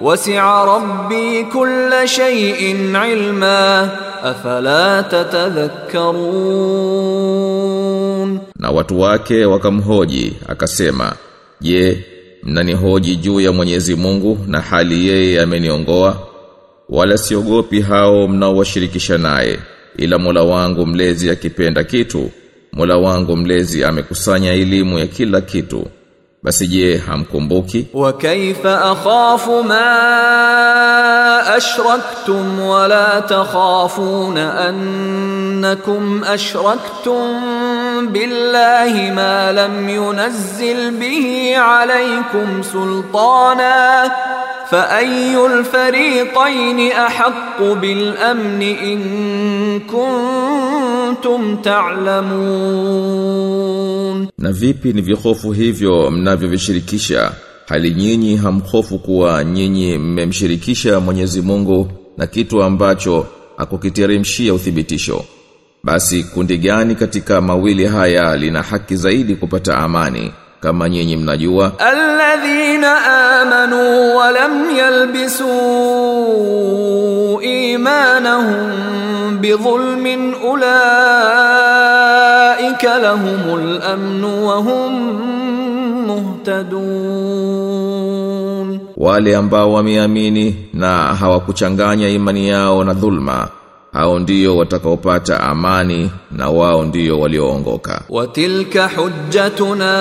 وسع ربي كل شيء علما أفلا تتذكرون Na watu wake wakamhoji akasema, "Je, mnanihoji juu ya Mwenyezi Mungu na hali yeye ameniongoa? Wala siogopi hao mnaowashirikisha naye, ila Mola wangu mlezi akipenda kitu, Mola wangu mlezi amekusanya elimu ya kila kitu. Basi je, hamkumbuki? وكيف أخاف ما أشركتم ولا تخافون أنكم أشركتم بالله ما لم ينزل به عليكم سلطانا فأي الفريقين أحق بالأمن إن كنتم تعلمون Na vipi ni vihofu hivyo mnavyovishirikisha hali nyinyi hamhofu kuwa nyinyi mmemshirikisha Mwenyezi Mungu na kitu ambacho akukiteremshia uthibitisho basi kundi gani katika mawili haya lina haki zaidi kupata amani kama nyinyi mnajua. Alladhina amanu wa lam yalbisu imanahum bidhulmin ulaika lahumul amnu wa hum muhtadun. Wale ambao wameamini na hawakuchanganya imani yao na dhulma hao ndio watakaopata amani na wao ndio walioongoka. Wa tilka hujjatuna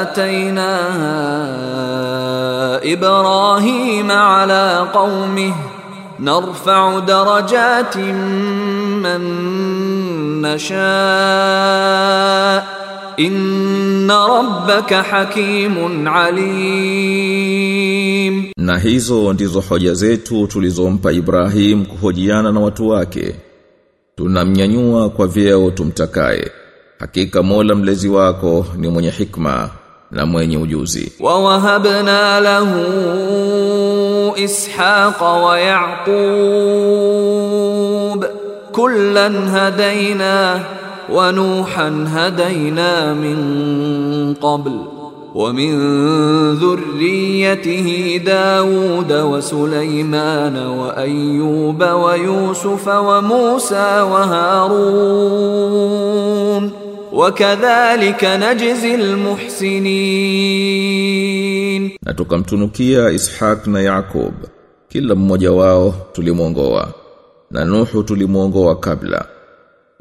ataina ibrahim ala qaumihi narfa'u darajatin man nasha inna rabbaka hakimun alim. Na hizo ndizo hoja zetu tulizompa Ibrahim kuhojiana na watu wake. Tunamnyanyua kwa vyeo tumtakaye. Hakika Mola mlezi wako ni mwenye hikma na mwenye ujuzi. Wa wahabna lahu Ishaq wa yaqub. Kullan hadaina ونوحا هدينا من قبل ومن ذريته داود وسليمان وأيوب ويوسف وموسى وهارون وكذلك نجزي المحسنين Na tukamtunukia Ishaq na Yakub. Kila mmoja wao tulimwongoa. Na Nuhu tulimwongoa kabla.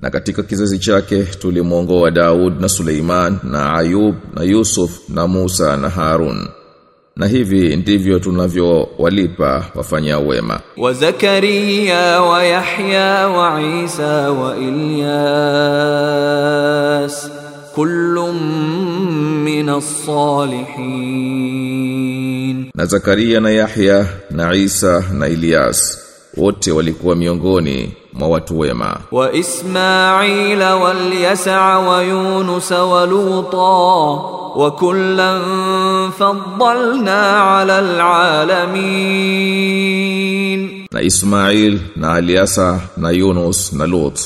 na katika kizazi chake tulimwongoa Daud na Suleiman na Ayub na Yusuf na Musa na Harun. Na hivi ndivyo tunavyowalipa wafanya wema. Wa Zakaria wa Yahya wa Isa wa Ilyas kullum minas salihin na Zakaria na Yahya na Isa na Ilyas wote walikuwa miongoni mwa watu wema. وإسماعيل واليسع ويونس ولوطا وكلا فضلنا على العالمين na Ismail na Aliasa na Yunus na Lut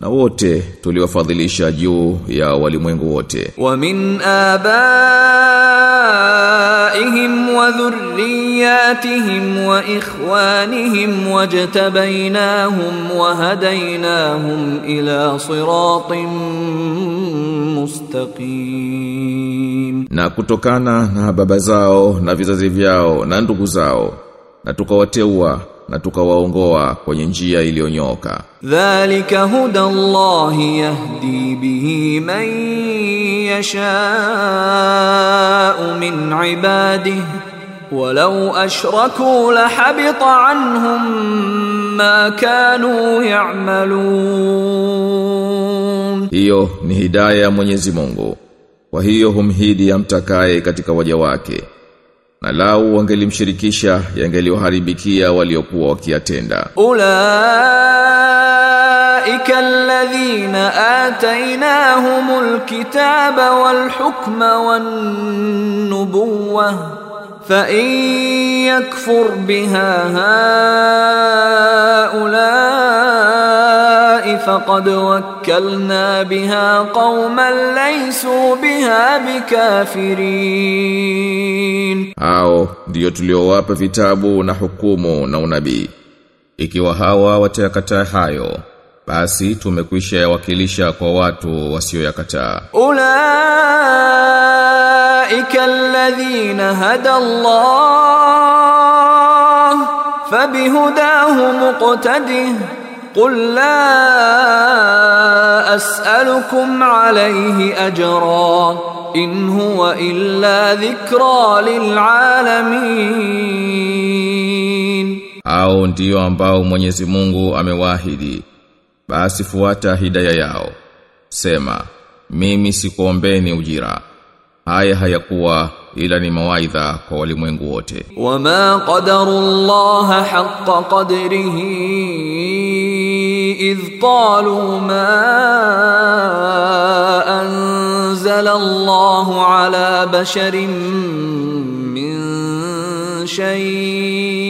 na wote tuliwafadhilisha juu ya walimwengu wote. Wa min abaihim wa dhurriyatihim wa ikhwanihim wajtabainahum wa hadainahum ila siratin mustaqim. Na kutokana na baba zao na vizazi vyao na ndugu zao na tukawateua na tukawaongoa kwenye njia iliyonyoka. Dhalika huda allah yahdi bihi man yasha min ibadihi walau ashraku lahabita anhum ma kanu ya'malun, hiyo ni hidaya ya Mwenyezi Mungu. Kwa hiyo humhidi amtakaye katika waja wake na lau wangelimshirikisha yangeliwaharibikia waliokuwa wakiatenda ulaika alladhina atainahumul kitaba wal hukma wan nubuwah فإن يكفر بها هؤلاء فقد وكلنا بها قوما ليسوا بها بكافرين hao ndiyo tuliowapa vitabu na hukumu na unabii ikiwa hawa watayakataa hayo basi tumekwisha yawakilisha kwa watu wasioyakataa أولئك الذين هدى الله فبهداه مقتده قل لا أسألكم عليه أجرا إن هو إلا ذكرى للعالمين hao ndiyo ambao Mwenyezi Mungu amewaahidi basi fuata hidaya yao. Sema mimi sikuombeni ujira. Haya hayakuwa ila ni mawaidha kwa walimwengu wote. Wama qadarullah haqqa qadrihi idh qalu ma anzala Allah ala basharin min shay'in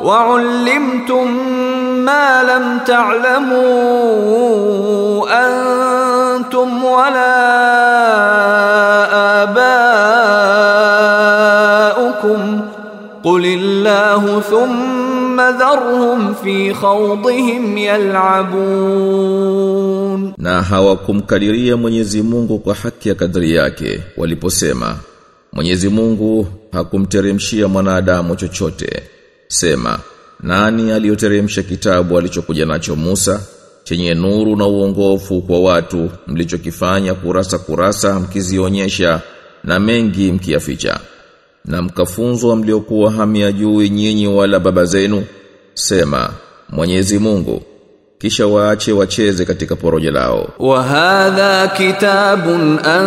wa ullimtum ma lam ta'lamu antum wala aba'ukum qulillahu thumma dharhum fi khawdihim yal'abun na hawakumkadiria Mwenyezi Mungu kwa haki ya kadri yake waliposema Mwenyezi Mungu hakumteremshia mwanadamu chochote. Sema, nani aliyoteremsha kitabu alichokuja nacho Musa chenye nuru na uongofu kwa watu mlichokifanya kurasa kurasa mkizionyesha na mengi mkiyaficha? Na mkafunzwa mliokuwa hamia juu nyinyi wala baba zenu? Sema Mwenyezi Mungu kisha waache wacheze katika poroje lao. Wa hadha kitabun an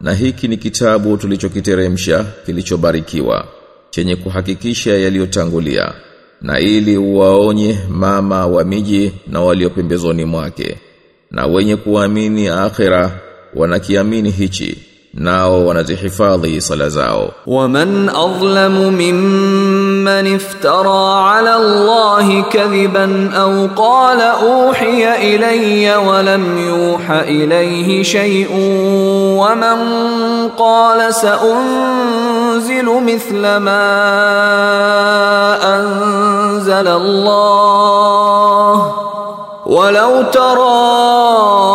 Na hiki ni kitabu tulichokiteremsha kilichobarikiwa chenye kuhakikisha yaliyotangulia na ili uwaonye mama wa miji na walio pembezoni mwake na wenye kuamini akhera wanakiamini hichi nao wanazihifadhi sala zao ومن أظلم ممن افترى على الله كذبا أو قال أوحي إلي ولم يوح إليه شيء ومن قال سأنزل مثل ما أنزل الله ولو ترى إذ الظالمون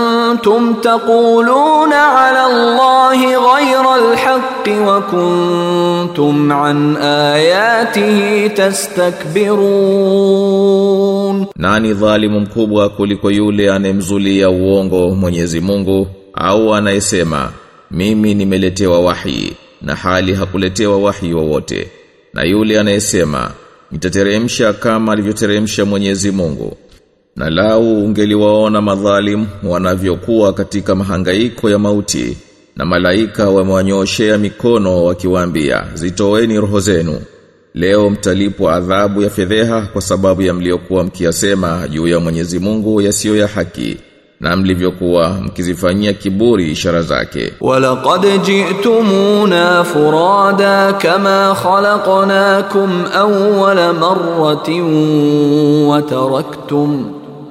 kuntum taquluna ala Allahi ghayra alhaqqi wa kuntum an ayatihi nani dhalimu mkubwa kuliko yule anemzulia uongo Mwenyezi Mungu au anayesema mimi nimeletewa wahi na hali hakuletewa wahi wowote. Na yule anayesema nitateremsha kama alivyoteremsha Mwenyezi Mungu. Na lau ungeliwaona madhalim wanavyokuwa katika mahangaiko ya mauti na malaika wamewanyooshea mikono wakiwaambia zitoeni roho zenu leo mtalipwa adhabu ya fedheha kwa sababu ya mliokuwa mkiyasema juu ya Mwenyezi Mungu yasiyo ya haki na mlivyokuwa mkizifanyia kiburi ishara zake. Walaqad ji'tumuna furada kama khalaqnakum awwala marratin wa taraktum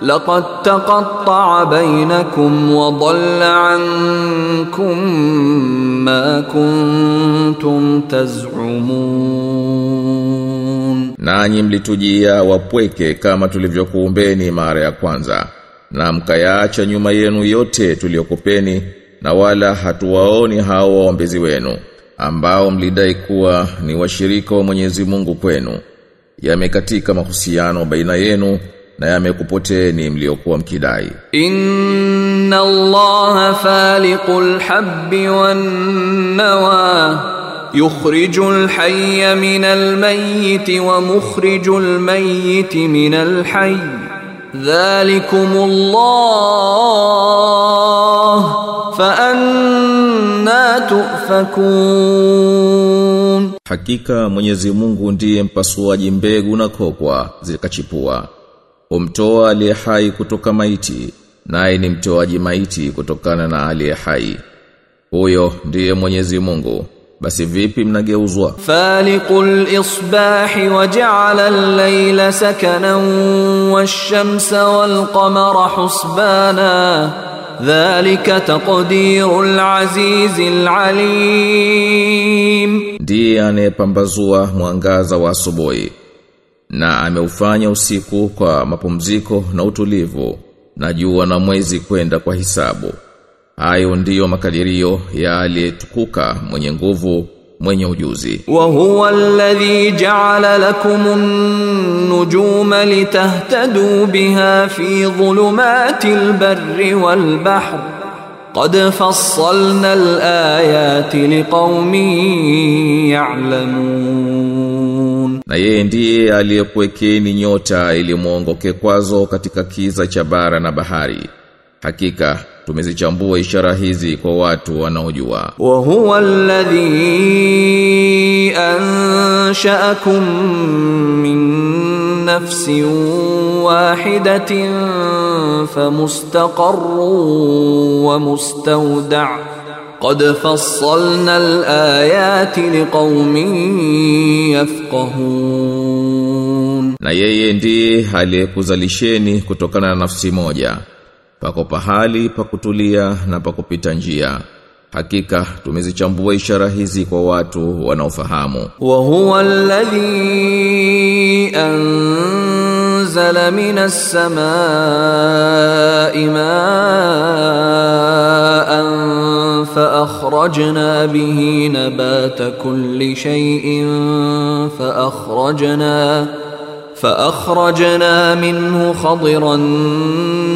laqad taqatta'a bainakum wa dhalla 'ankum ma kuntum taz'umun, nanyi mlitujia wapweke kama tulivyokuumbeni mara ya kwanza na mkayaacha nyuma yenu yote tuliyokupeni na wala hatuwaoni hao waombezi wenu ambao mlidai kuwa ni washirika wa Mwenyezi Mungu kwenu. Yamekatika mahusiano baina yenu na yamekupoteeni mliokuwa mkidai إن الله فالق الحب والنوى يخرج الحي من الميت ومخرج الميت من الحي ذلكم الله فأنا تؤفكون Hakika Mwenyezi Mungu ndiye mpasuaji mbegu na kokwa zikachipua. umtoa aliye hai kutoka maiti naye ni mtoaji maiti kutokana na aliye hai. Huyo ndiye Mwenyezi Mungu. Basi vipi mnageuzwa? Faliqul isbahi waja'ala al-layla sakanan wash-shamsa wal-qamara husbana. Dhalika taqdirul azizil alim. Ndiye anayepambazua mwangaza wa asubuhi na ameufanya usiku kwa mapumziko na utulivu na jua na mwezi kwenda kwa hisabu. Hayo ndiyo makadirio ya aliyetukuka mwenye nguvu mwenye ujuzi. Wa huwa alladhi ja'ala lakum an-nujuma litahtadu biha fi dhulumatil barri wal bahr qad fassalna al-ayati liqaumin ya'lamun na yeye ndiye aliyekuwekeni nyota ili muongoke kwazo katika kiza cha bara na bahari. Hakika tumezichambua ishara hizi kwa watu wanaojua. Wa huwa alladhi anshaakum min nafsin wahidatin famustaqarrun wa mustawda' qad fassalna alayati liqaumin yafqahun, na yeye ndiye aliyekuzalisheni kutokana na nafsi moja, pako pahali pa kutulia na pa kupita njia. Hakika tumezichambua ishara hizi kwa watu wanaofahamu. Wa huwa alladhi anzala minas samaa'i ma'an فأخرجنا به نبات كل شيء فأخرجنا فأخرجنا منه خضرا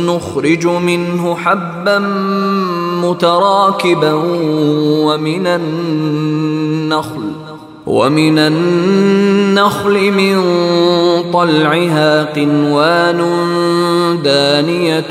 نخرج منه حبا متراكبا ومن النخل ومن النخل من طلعها قنوان دانية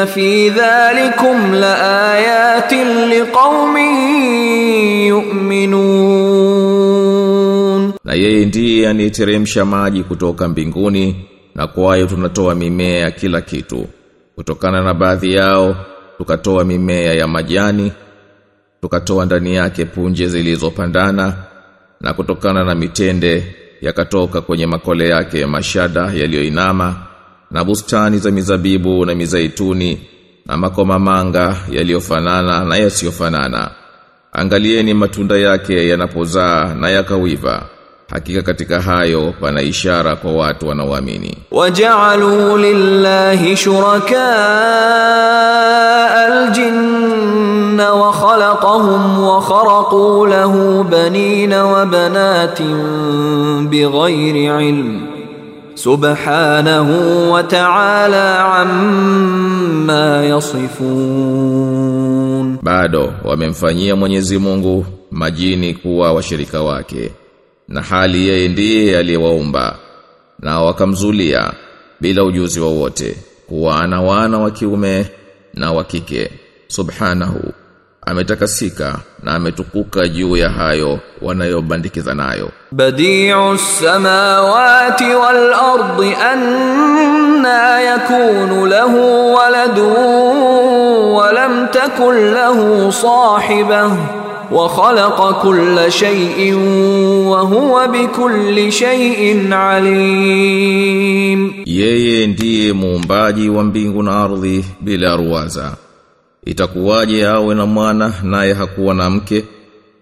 inna fi dhalikum laayatin liqaumin yu'minun, na yeye ndiye anayeteremsha maji kutoka mbinguni na kwayo tunatoa mimea ya kila kitu. Kutokana na baadhi yao tukatoa mimea ya majani tukatoa ndani yake punje zilizopandana na kutokana na mitende yakatoka kwenye makole yake mashada yaliyoinama na bustani za mizabibu na mizaituni na makomamanga yaliyofanana na yasiyofanana. Angalieni matunda yake yanapozaa na yakawiva. Hakika katika hayo pana ishara kwa watu wanaoamini. Waja'alu lillahi shuraka aljinna wa khalaqahum wa kharaqu lahu banina wa banatin bighairi ilm subhanahu wa ta'ala amma yasifun, bado wamemfanyia Mwenyezi Mungu majini kuwa washirika wake, na hali yeye ndiye aliyewaumba na wakamzulia bila ujuzi wowote kuwa ana wana wa kiume na wa kike. Subhanahu ametakasika na ametukuka juu ya hayo wanayobandikiza nayo. Badiu samawati wal ardi anna yakunu lahu waladu wa lam takul lahu sahiba wa khalaqa kulla shay'in wa huwa bikulli shay'in alim. Yeye ndiye muumbaji wa mbingu na ardhi bila ruwaza itakuwaje awe na mwana naye hakuwa na mke?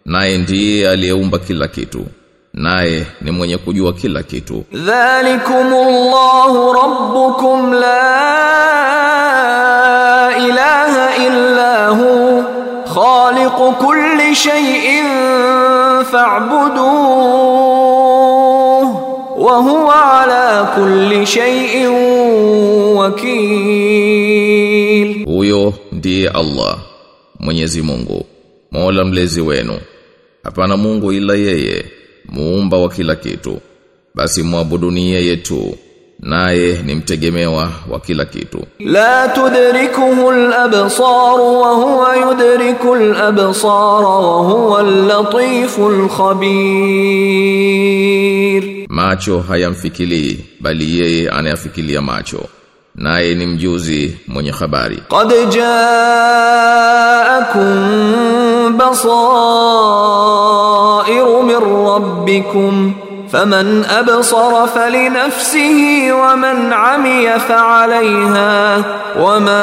Naye ndiye aliyeumba kila kitu naye ni mwenye kujua kila kitu. Dhalikumullahu rabbukum la ilaha illa hu khaliqu kulli shay'in fa'budu wa huwa ala kulli shay'in wakil. Huyo ndiye Allah Mwenyezi Mungu Mola mlezi wenu. Hapana Mungu ila yeye muumba wa kila kitu. Basi muabuduni yeye tu naye ni mtegemewa wa kila kitu. La tudrikuhu al-absar wa huwa yudriku al-absar wa huwa al-latiful khabir. Macho hayamfikilii bali yeye anayafikilia macho naye ni mjuzi mwenye habari. Qad jaakum basairu min rabbikum. Faman absara falinafsihi waman amiya fa'alayha. Wama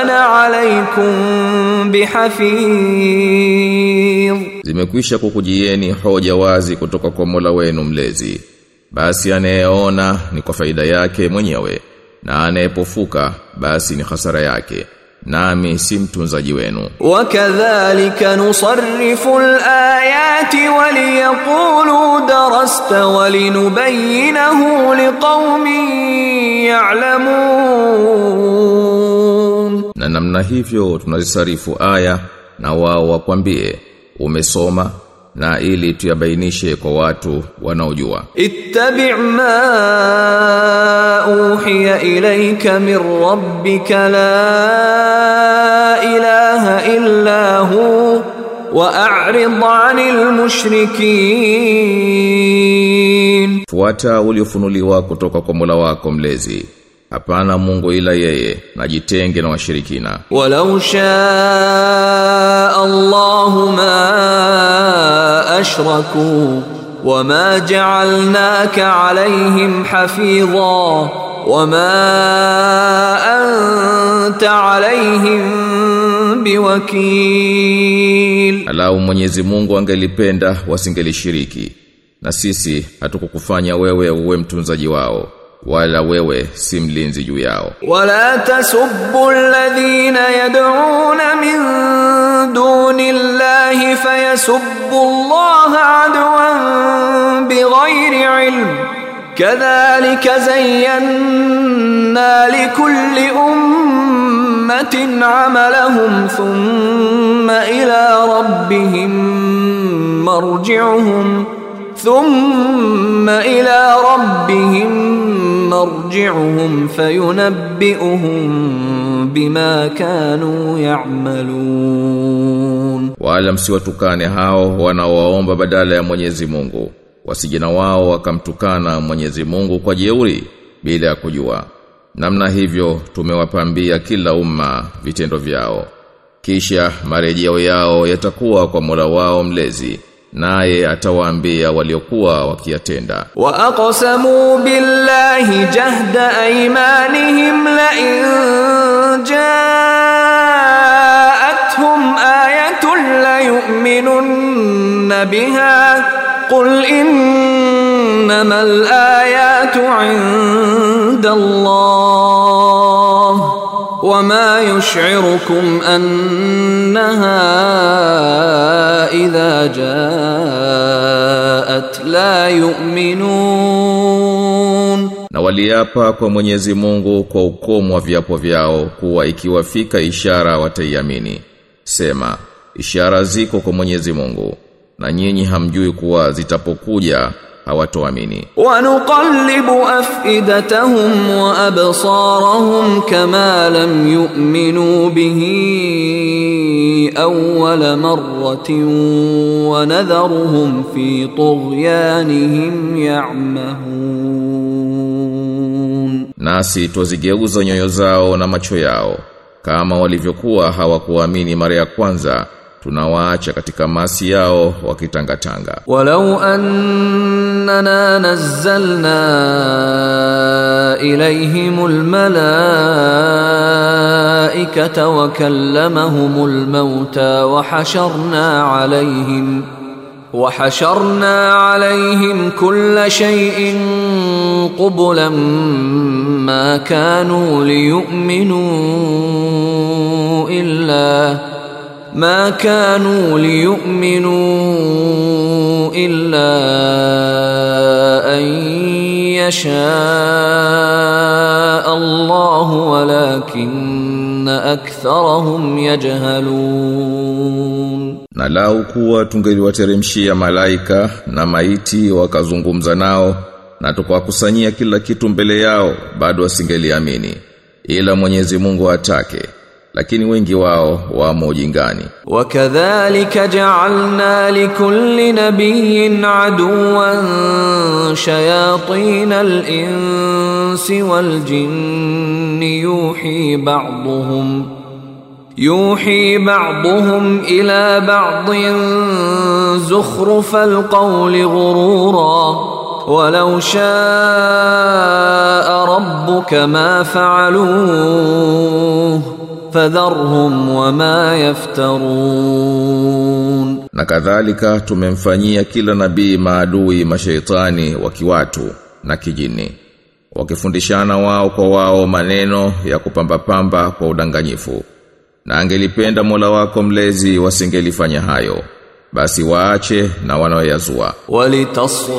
ana alaykum bihafiz zimekwisha kukujieni hoja wazi kutoka kwa Mola wenu mlezi basi anayeona ni kwa faida yake mwenyewe na anayepofuka basi ni hasara yake nami si mtunzaji wenu. Wakadhalika nusarrifu alayati waliyaqulu darasta walinubayinahu liqaumin ya'lamun. Na namna hivyo tunazisarifu aya na wao wakwambie umesoma na ili tuyabainishe kwa watu wanaojua. Ittabi' ma uhiya ilayka min rabbika la ilaha illa hu wa a'rid 'anil mushrikin. Fuata uliofunuliwa kutoka kwa Mola wako mlezi. Hapana Mungu ila yeye, najitenge na washirikina. Walau shaa ma ashraku wama ja'alnaka alayhim hafidha wama anta alayhim biwakil. Alau Mwenyezi Mungu angelipenda wasingelishiriki na sisi hatukukufanya wewe uwe mtunzaji wao wala wewe si mlinzi juu yao wala tasubbu alladhina yad'un min dunillahi fayasubbu Allah adwan bighairi ilm kadhalika zayyana likulli ummatin amalahum thumma ila rabbihim marji'uhum ثم إلى ربهم مرجعهم فينبئهم بما كانوا يعملون Wala msiwatukane hao wanaowaomba badala ya Mwenyezi Mungu. Wasije na wao wakamtukana Mwenyezi Mungu kwa jeuri bila ya kujua. Namna hivyo tumewapambia kila umma vitendo vyao. Kisha marejeo yao yatakuwa kwa Mola wao mlezi. Naye atawaambia waliokuwa wakiyatenda. وأقسموا بالله جهد أيمانهم لئن جاءتهم آية ليؤمنن بها قل إنما الآيات عند الله وما يشعركم أنها إذا جاءت لا يؤمنون Na waliapa kwa Mwenyezi Mungu kwa ukomo wa viapo vyao kuwa ikiwafika ishara wataiamini. Sema, ishara ziko kwa Mwenyezi Mungu na nyinyi hamjui kuwa zitapokuja hawatoamini. Wa nuqallibu afidatahum wa absarahum kama lam yu'minu bihi awwal marratin wa nadharuhum fi tughyanihim ya'mahun. Nasi twazigeuza nyoyo zao na macho yao kama walivyokuwa hawakuamini mara ya kwanza tunawaacha katika masi yao wakitangatanga walau annana nazzalna ilayhimul malaikata wa kallamahumul mauta wa hasharna alayhim وحشرنا عليهم كل شيء قبلا ما كانوا ليؤمنوا إلا ما كانوا ليؤمنوا إلا أن يشاء الله ولكن أكثرهم يجهلون Na lau kuwa tungeliwateremshia malaika na maiti wakazungumza nao na tukawakusanyia kila kitu mbele yao bado wasingeliamini ila Mwenyezi Mungu atake lakini wengi wao wamo jingani wakadhalika ja'alna likulli nabiyyin aduwan shayatin al-insi wal jinni yuhi ba'dhum يوحي بعضهم إلى بعض زخرف القول غرورا ولو شاء ربك ما فعلوه fadharhum wama yaftarun. Na kadhalika tumemfanyia kila nabii maadui mashaitani wakiwatu na kijini wakifundishana wao kwa wao maneno ya kupambapamba kwa udanganyifu. Na angelipenda Mola wako mlezi wasingelifanya hayo basi waache na wanaoyazua. Walitasgha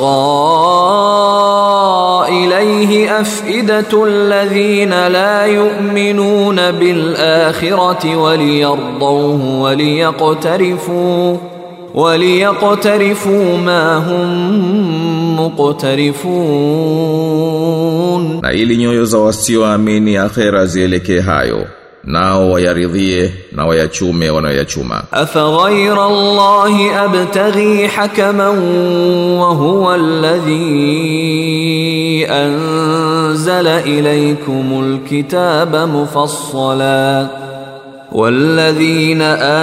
ilayhi afidatu alladhina la yu'minuna bil akhirati waliyardawhu waliyaqtarifu waliyaqtarifu ma hum muqtarifun. Na ili nyoyo za wasioamini akhera zielekee hayo nao wayaridhie na wayachume wanayachuma afa ghayra allah abtaghi hakaman wa huwa alladhi anzala ilaykum alkitaba mufassala والذين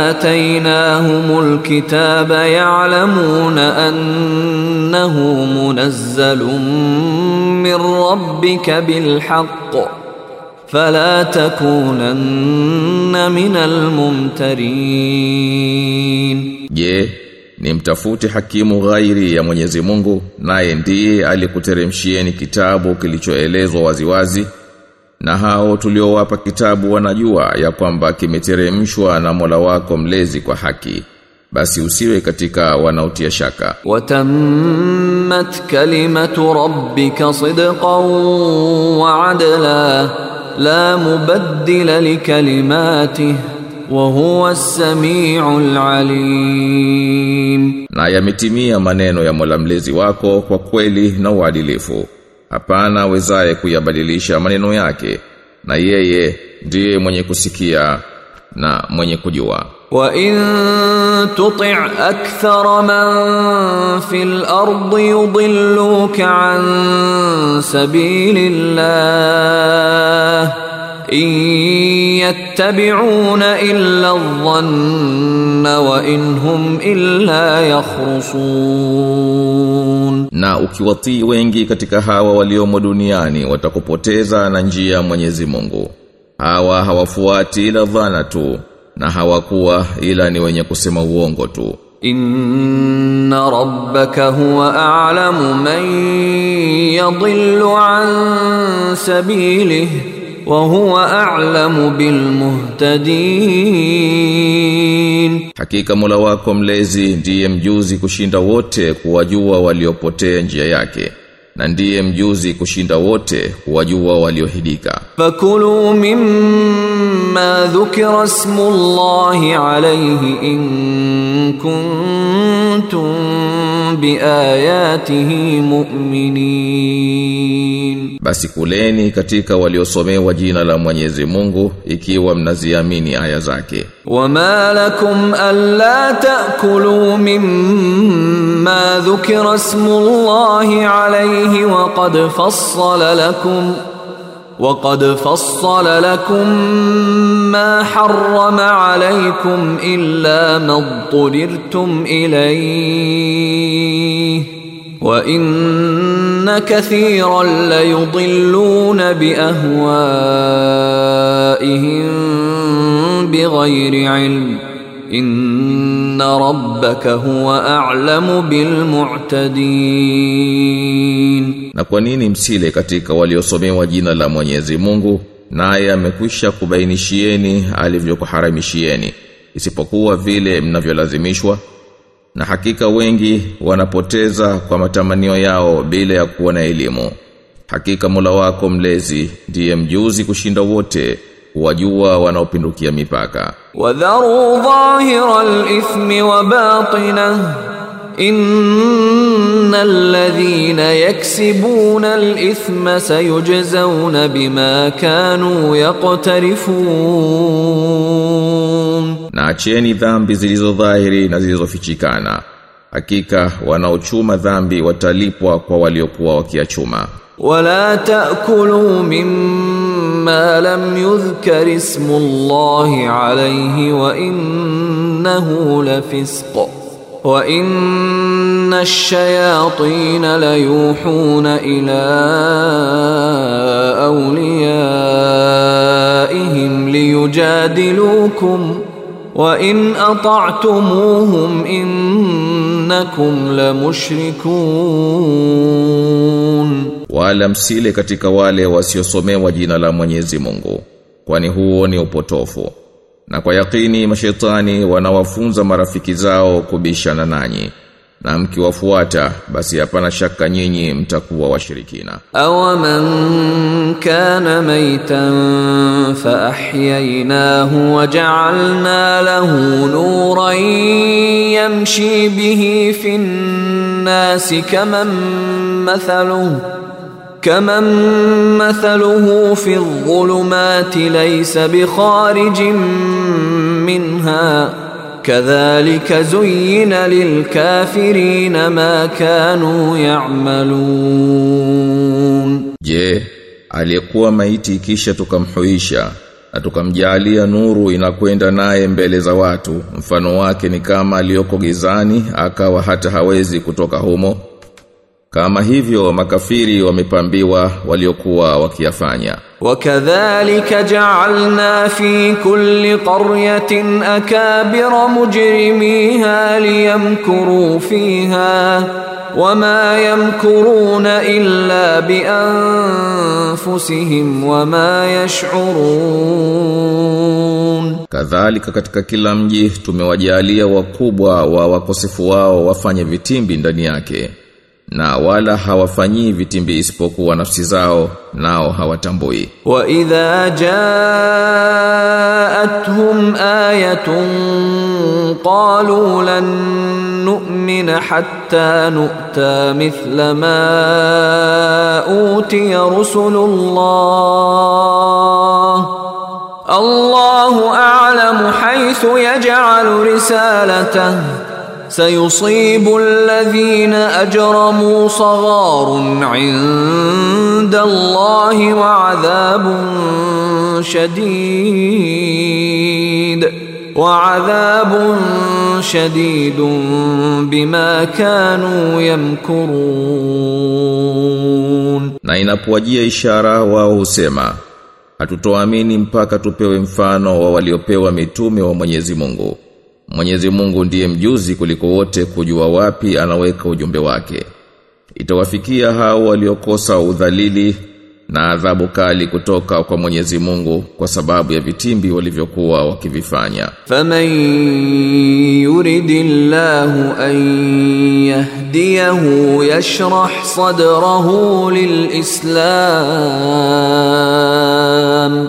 آتيناهم الكتاب يعلمون أنه منزل من ربك بالحق فلا تكونن من الممترين Je, ni mtafute hakimu ghairi ya Mwenyezi Mungu naye ndiye alikuteremshieni kitabu kilichoelezwa waziwazi na hao tuliowapa kitabu wanajua ya kwamba kimeteremshwa na Mola wako mlezi kwa haki basi usiwe katika wanaotia shaka وتمت كلمة ربك صدقا la mubaddila likalimatihi wa huwa as-sami'ul alim, na yametimia maneno ya Mola mlezi wako kwa kweli na uadilifu, hapana wezaye kuyabadilisha maneno yake, na yeye ndiye mwenye kusikia na mwenye kujua. Wa in tuti akthara man fil ard yudilluka an sabilillah in yattabi'una illa dhanna wa in illa yakhrusun. Na ukiwatii wengi katika hawa waliomo duniani watakupoteza na njia Mwenyezi Mungu hawa hawafuati ila dhana tu na hawakuwa ila ni wenye kusema uongo tu. Inna rabbaka huwa a'lamu man yadhillu an sabilihi wa huwa a'lamu bil muhtadin. Hakika mola wako mlezi ndiye mjuzi kushinda wote kuwajua waliopotea njia yake na ndiye mjuzi kushinda wote wajua waliohidika. Fakulu mimma dhukira ismullahi alayhi in kuntum biayatihi mu'minin. Basi kuleni katika waliosomewa jina la Mwenyezi Mungu ikiwa mnaziamini aya zake. وما لكم ألا تأكلوا مما ذكر اسم الله عليه وقد فصل لكم وقد فصل لكم ما حرم عليكم إلا ما اضطررتم إليه وَإِنَّ كَثِيرًا لَّيُضِلُّونَ بِأَهْوَائِهِم بِغَيْرِ عِلْمٍ إِنَّ رَبَّكَ ilm أَعْلَمُ بِالْمُعْتَدِينَ. Huwa a'lamu bil na kwa nini msile katika waliosomewa jina la Mwenyezi Mungu naye amekwisha kubainishieni alivyokuharamishieni isipokuwa vile mnavyolazimishwa? na hakika wengi wanapoteza kwa matamanio yao bila ya kuwa na elimu. Hakika mula wako mlezi ndiye mjuzi kushinda wote wajua wanaopindukia mipaka. Wadharu dhahira alithmi wa batina inna alladhina yaksibuna alithma sayujzauna bima kanu yaqtarifun. na acheni dhambi zilizo dhahiri na zilizofichikana hakika wanaochuma dhambi watalipwa kwa waliokuwa wakiachuma ولا تأكلوا مما لم يذكر اسم الله عليه وإنه لفسق وإن الشياطين ليوحون إلى أوليائهم wa in ata'tumuhum innakum lamushrikun, wala msile katika wale wasiosomewa jina la Mwenyezi Mungu, kwani huo ni upotofu. Na kwa yakini mashetani wanawafunza marafiki zao kubishana nanyi na mkiwafuata basi hapana shaka nyinyi mtakuwa washirikina aw man kana maitan fa ahyaynahu wa ja'alna lahu nuran yamshi bihi fin nasi kaman mathaluhu كمن مثله في الظلمات ليس بخارج منها kadhalika zuyina lilkafirina ma kanu ya'malun je aliyekuwa maiti kisha tukamhuisha na tukamjalia nuru inakwenda naye mbele za watu mfano wake ni kama aliyoko gizani akawa hata hawezi kutoka humo kama hivyo makafiri wamepambiwa waliokuwa wakiyafanya. Wakadhalika ja'alna fi kulli qaryatin akabira mujrimiha liyamkuru fiha wama yamkuruna illa bi anfusihim wama yash'urun. Kadhalika katika kila mji tumewajalia wakubwa wa wakosefu wao wafanye vitimbi ndani yake na wala hawafanyii vitimbi isipokuwa nafsi zao nao hawatambui. Wa idha ja'atuhum ayatun qalu lan nu'mina hatta nu'ta mithla ma utiya rusulullah. Allahu a'lamu haythu yaj'alu risalatahu. سيصيب الذين ajramu صغار عند الله وعذاب شديد وعذاب شديد بما كانوا يمكرون. Na inapuajia ishara wao husema hatutoamini mpaka tupewe mfano wa waliopewa mitume wa Mwenyezi Mungu. Mwenyezi Mungu ndiye mjuzi kuliko wote kujua wapi anaweka ujumbe wake. Itawafikia hao waliokosa udhalili na adhabu kali kutoka kwa Mwenyezi Mungu kwa sababu ya vitimbi walivyokuwa wakivifanya. Faman yuridillahu an yahdiyahu yashrah sadrahu lilislam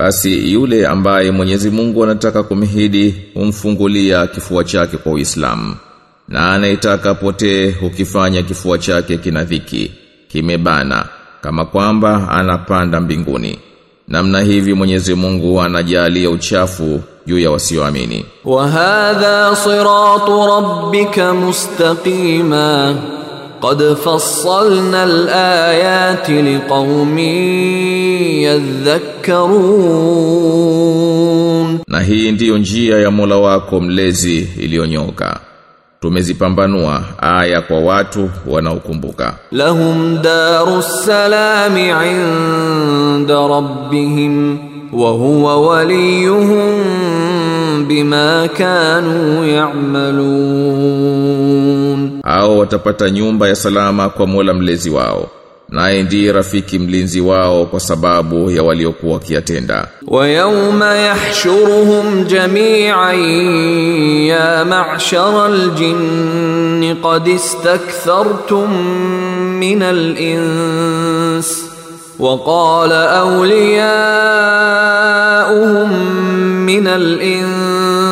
basi yule ambaye Mwenyezi Mungu anataka kumhidi humfungulia kifua chake kwa Uislamu. Na anaitaka potee ukifanya kifua chake kina dhiki kimebana kama kwamba anapanda mbinguni. Namna hivi Mwenyezi Mungu anajalia uchafu juu ya wasioamini. Wa hadha siratu rabbika mustaqima قد فصلنا الآيات لقوم يذكرون Na hii ndiyo njia ya Mola wako mlezi iliyonyoka. Tumezipambanua aya kwa watu wanaokumbuka. لهم دار السلام عند ربهم وهو وليهم بما كانوا يعملون Hao watapata nyumba ya salama kwa Mola mlezi wao. Naye ndiye rafiki mlinzi wao kwa sababu ya waliokuwa wakiyatenda. ويوم يحشرهم جميعا يا معشر الجن قد استكثرتم من الإنس وقال أولياؤهم من الإنس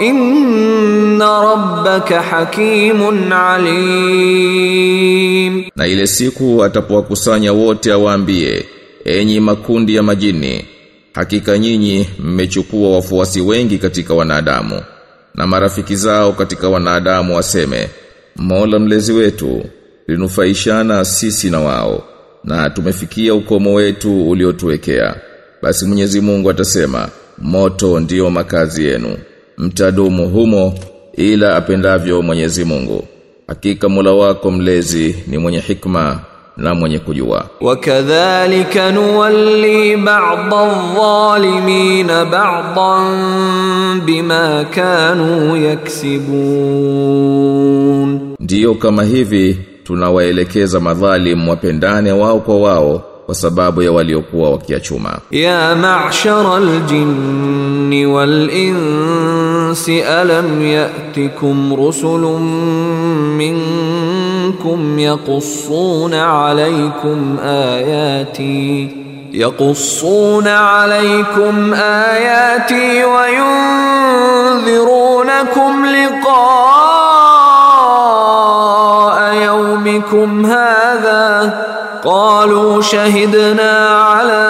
inna rabbaka hakimun alim na ile siku atapowakusanya wote awaambie enyi makundi ya majini hakika nyinyi mmechukua wafuasi wengi katika wanadamu na marafiki zao katika wanadamu waseme Mola mlezi wetu linufaishana sisi na wao na tumefikia ukomo wetu uliotuwekea basi Mwenyezi Mungu atasema moto ndio makazi yenu. Mtadumu humo ila apendavyo Mwenyezi Mungu. Hakika Mola wako mlezi ni mwenye hikma na mwenye kujua. Wakadhalika nuwalli ba'dha dhalimin ba'dhan bima kanu yaksibun. Ndio kama hivi tunawaelekeza madhalim wapendane wao kwa wao kwa sababu ya waliokuwa wakiachuma. يا معشر الجن والإنس ألم يأتكم رسل منكم يقصون عليكم آياتي يقصون عليكم آياتي وينذرونكم لقاء يومكم هذا قالوا شهدنا على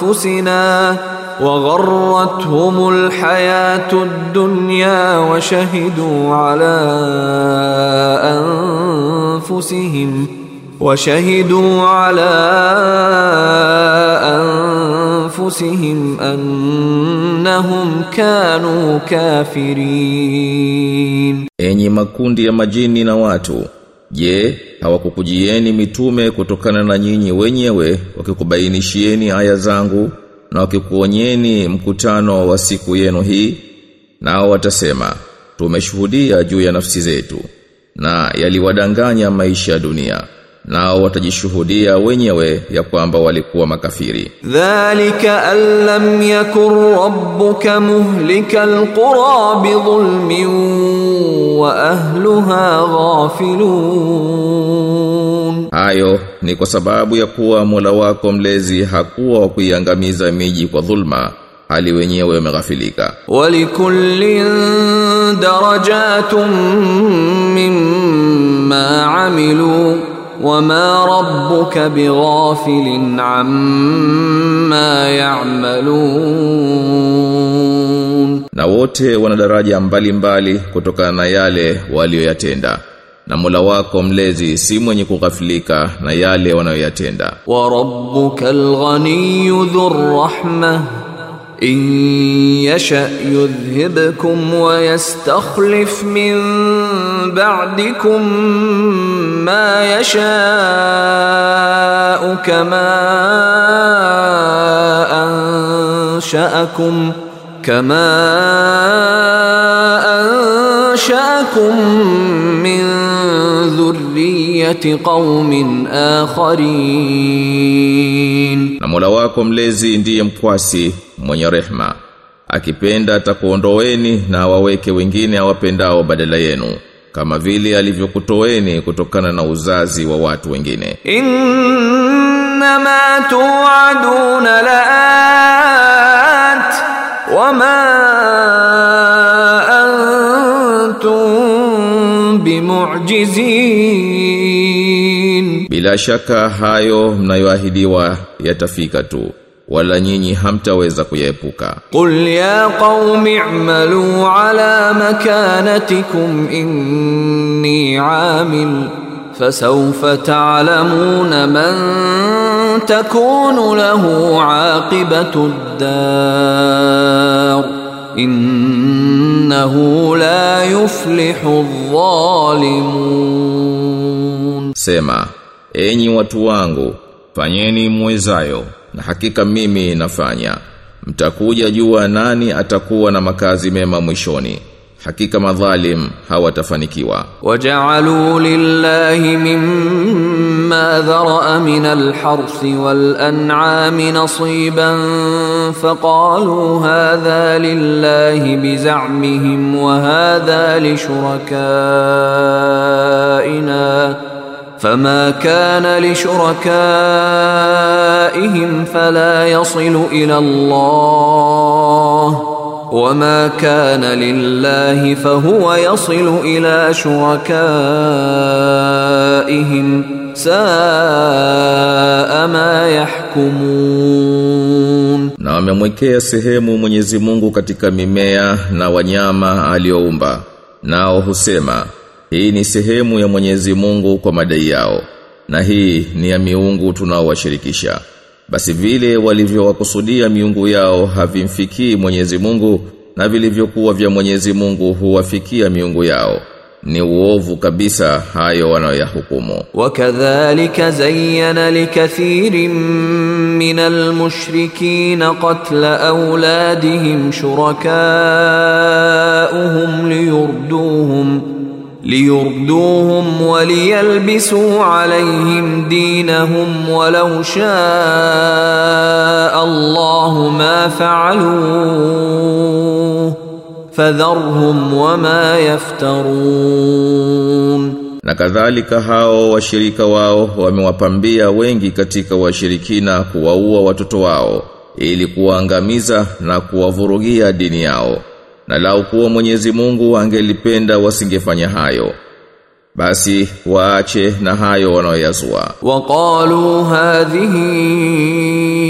أنفسنا وغرتهم الحياة الدنيا وشهدوا على أنفسهم وشهدوا على أنفسهم أنهم كانوا كافرين. Enyi makundi ya majini na watu, je, hawakukujieni mitume kutokana na nyinyi wenyewe wakikubainishieni aya zangu na wakikuonyeni mkutano wa siku yenu hii? Nao watasema, tumeshuhudia juu ya nafsi zetu na yaliwadanganya maisha ya dunia nao watajishuhudia wenyewe ya kwamba walikuwa makafiri. Dhalika allam yakur rabbuka muhlikal qura bi dhulmin wa ahliha ghafilun. Hayo ni kwa sababu ya kuwa Mola wako mlezi hakuwa kuiangamiza miji kwa dhulma hali wenyewe wameghafilika. Walikullin darajatun mimma amilu wama rabbuka bighafilin amma ya'malun, na wote wana daraja mbalimbali kutokana na yale waliyoyatenda. Na Mola wako mlezi si mwenye kughafilika na yale wanayoyatenda. wa rabbukal ghaniyyu dhur rahmah إن يشأ يذهبكم ويستخلف من بعدكم ما يشاء كما أنشأكم كما أنشأكم من ذرية قوم آخرين. Na Mola wako mlezi mwenye rehma. Akipenda atakuondoeni na awaweke wengine awapendao badala yenu kama vile alivyokutoeni kutokana na uzazi wa watu wengine. Innama tu'aduna la'at wama antum bimu'jizin. Bila shaka hayo mnayoahidiwa yatafika tu wala nyinyi hamtaweza kuyaepuka. Qul ya qaumi i'malu ala makanatikum inni amil fasawfa ta'lamun man takunu lahu aqibatu ad-dar innahu la yuflihu adh-dhalimun. Sema, enyi watu wangu, fanyeni mwezayo na hakika mimi nafanya. Mtakuja jua nani atakuwa na makazi mema mwishoni. Hakika madhalim hawatafanikiwa. وجعلوا لله مما ذرأ من الحرث والأنعام نصيبا فقالوا هذا لله بزعمهم وهذا لشركائنا فما كان لشركائهم فلا يصل إلى الله وما كان لله فهو يصل إلى شركائهم ساء ما يحكمون Na wamemwekea sehemu Mwenyezi Mungu katika mimea na wanyama alioumba. Nao husema, hii ni sehemu ya Mwenyezi Mungu kwa madai yao na hii ni ya miungu tunaowashirikisha. Basi vile walivyowakusudia miungu yao havimfikii Mwenyezi Mungu na vilivyokuwa vya Mwenyezi Mungu huwafikia miungu yao ni uovu kabisa hayo wanayoyahukumu. Wakadhalika zayyana likathirin min almushrikin qatla awladihim shurakaahum liyurduhum liyurduhum waliyalbisu alayhim dinahum walau shaa Allahu ma fa'alu fadharhum wama yaftarun na kadhalika hao washirika wao wamewapambia wengi katika washirikina kuwaua watoto wao ili kuwaangamiza na kuwavurugia dini yao na lau kuwa Mwenyezi Mungu angelipenda wasingefanya hayo basi waache na hayo wanaoyazua. Waqalu hadhihi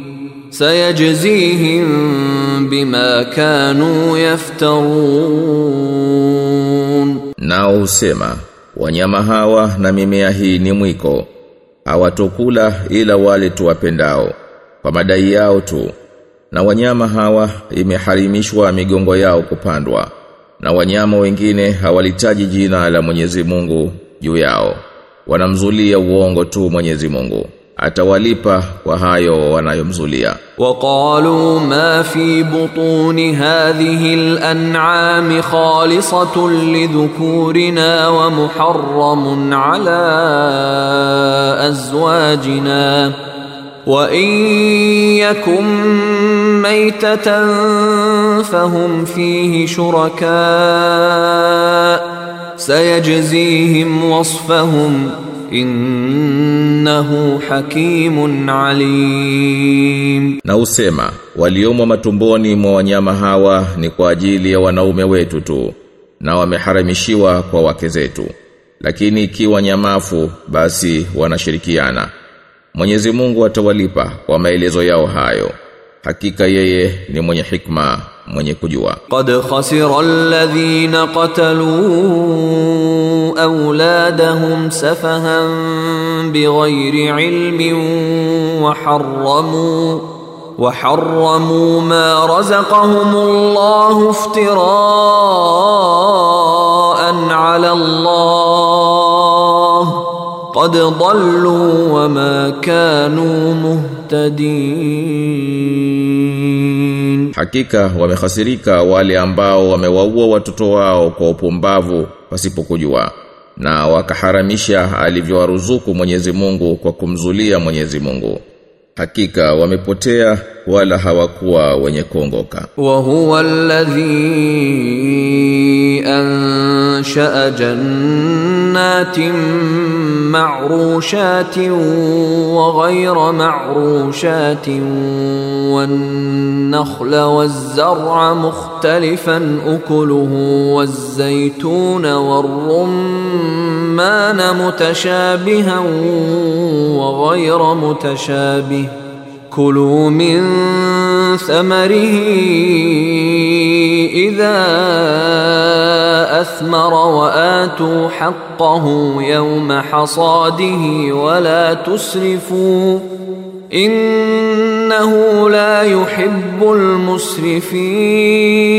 sayajzihim bima kanu yaftarun, nao husema wanyama hawa na mimea hii ni mwiko, hawatokula ila wale tuwapendao kwa madai yao tu, na wanyama hawa imeharimishwa migongo yao kupandwa, na wanyama wengine hawalitaji jina la Mwenyezi Mungu juu yao, wanamzulia uongo tu Mwenyezi Mungu. atawalipa kwa hayo wanayomzulia waqalu ma fi butun hadhihi al-an'am khalisatun lidhukurina wa muharramun ala azwajina وَإِن يَكُن مَّيْتَةً فَهُمْ فِيهِ شُرَكَاءُ سَيَجْزِيهِمْ وَصْفَهُمْ innahu hakimun alim. Na usema waliomo matumboni mwa wanyama hawa ni kwa ajili ya wanaume wetu tu na wameharamishiwa kwa wake zetu. Lakini ikiwa nyamafu basi wanashirikiana. Mwenyezi Mungu atawalipa kwa maelezo yao hayo. Hakika yeye ni mwenye hikma. mwenye kujua qad khasira alladhina qatalu awladahum safahan bighayri ilmin wa harramu وحرموا ما رزقهم الله افتراء على الله قد ضلوا وما كانوا مهتدين hakika wamehasirika wale ambao wamewaua watoto wao kwa upumbavu pasipokujua na wakaharamisha alivyowaruzuku Mwenyezi Mungu kwa kumzulia Mwenyezi Mungu. Hakika wamepotea wala hawakuwa wenye kuongoka. Wa huwa alladhi ansha jannah جنات معروشات وغير معروشات والنخل والزرع مختلفا أكله والزيتون والرمان متشابها وغير متشابه. كلوا من ثمره idha athmara wa atu haqqahu yawma hasadihi wa la tusrifu innahu la yuhibbul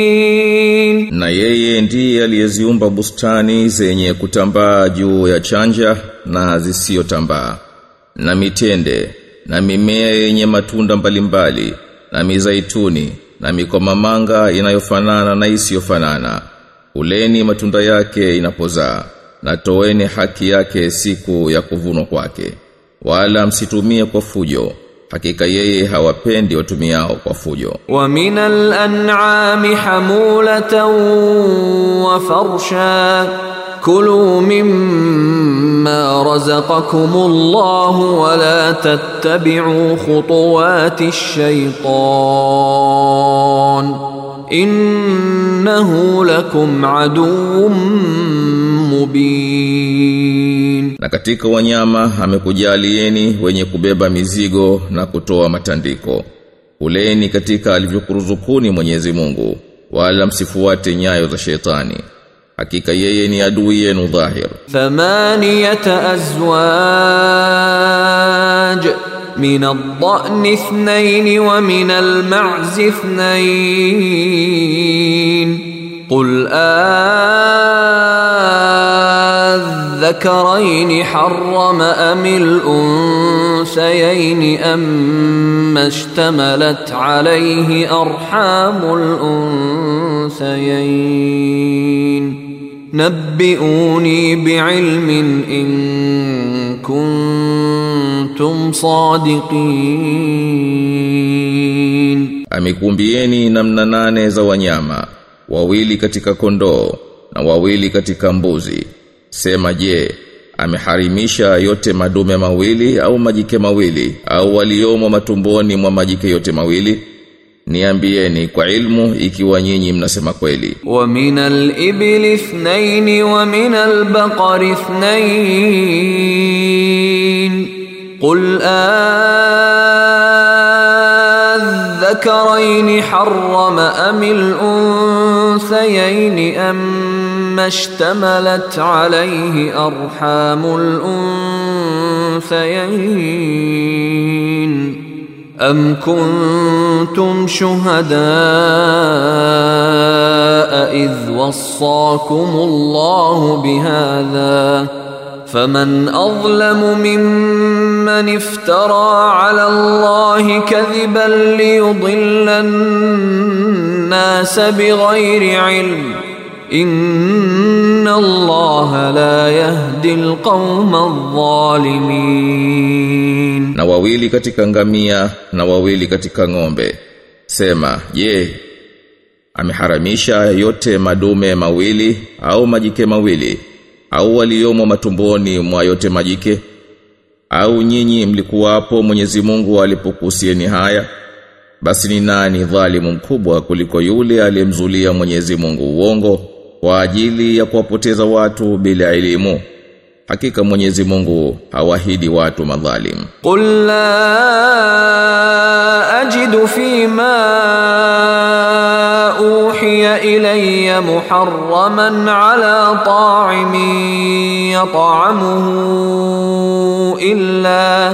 musrifin, na yeye ndiye aliyeziumba bustani zenye kutambaa juu ya chanja na zisiyotambaa na mitende na mimea yenye matunda mbalimbali na mizaituni na mikomamanga inayofanana na isiyofanana uleni matunda yake inapozaa na toeni haki yake siku ya kuvunwa kwake. Wala msitumie kwa fujo hakika yeye hawapendi watumiao kwa fujo. Wa minal an'ami hamulatan wa farsha kulu mimma razaqakumullahu wa la tattabi'u khutuwati ash-shaytan innahu lakum aduwwum mubin na katika wanyama amekujalieni wenye kubeba mizigo na kutoa matandiko. Uleni katika alivyokuruzukuni Mwenyezi Mungu wala msifuate nyayo za shetani. Hakika yeye ni adui yenu dhahir. ثمانية أزواج من الضأن اثنين ومن المعز اثنين قل آذكرين حرم أم الأنثيين أما اشتملت عليه أرحام الأنثيين نبئوني بعلم إن كنتم صادقين Amekumbieni namna nane za wanyama, wawili katika kondoo na wawili katika mbuzi. Sema je, ameharimisha yote madume mawili au majike mawili au waliomo matumboni mwa majike yote mawili? niambieni kwa ilmu ikiwa nyinyi mnasema kweli wa minal ibli ithnain wa minal baqar ithnain qul ذكرين حرم أم الأنثيين أم اشتملت عليه أرحام الأنثيين أم كنتم شهداء إذ وصاكم الله بهذا فمن أظلم ممن افترى على الله كذبا ليضل الناس بغير علم inna Allah la yahdi alqauma adh-dhalimin na wawili katika ngamia na wawili katika ng'ombe. Sema je ameharamisha yote madume mawili au majike mawili? Au waliomo matumboni mwa yote majike? Au nyinyi mlikuwapo Mwenyezi Mungu alipokusieni haya? Basi ni nani dhalimu mkubwa kuliko yule aliyemzulia Mwenyezi Mungu uongo? kwa ajili ya kuwapoteza watu bila elimu? Hakika Mwenyezi Mungu hawahidi watu madhalim. قل لا أجد فيما أوحي إلي محرما على طاعم يطعمه إلا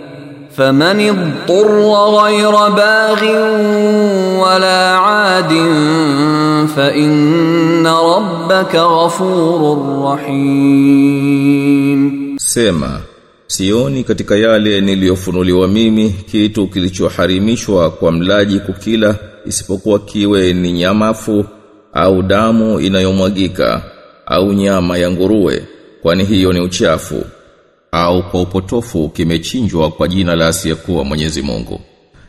فمن اضطر غير باغ ولا عاد fa ربك غفور رحيم. سما sioni katika yale niliyofunuliwa mimi kitu kilichoharimishwa kwa mlaji kukila isipokuwa kiwe ni nyamafu au damu inayomwagika au nyama ya nguruwe kwani hiyo ni uchafu au kwa upotofu kimechinjwa kwa jina la asiyekuwa Mwenyezi Mungu.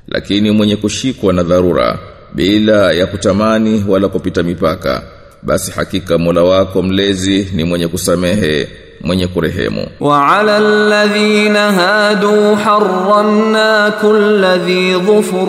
Lakini mwenye kushikwa na dharura bila ya kutamani wala kupita mipaka basi hakika Mola wako mlezi ni mwenye kusamehe mwenye kurehemu. Wa ala alladhina hadu harramna kulli dhufur.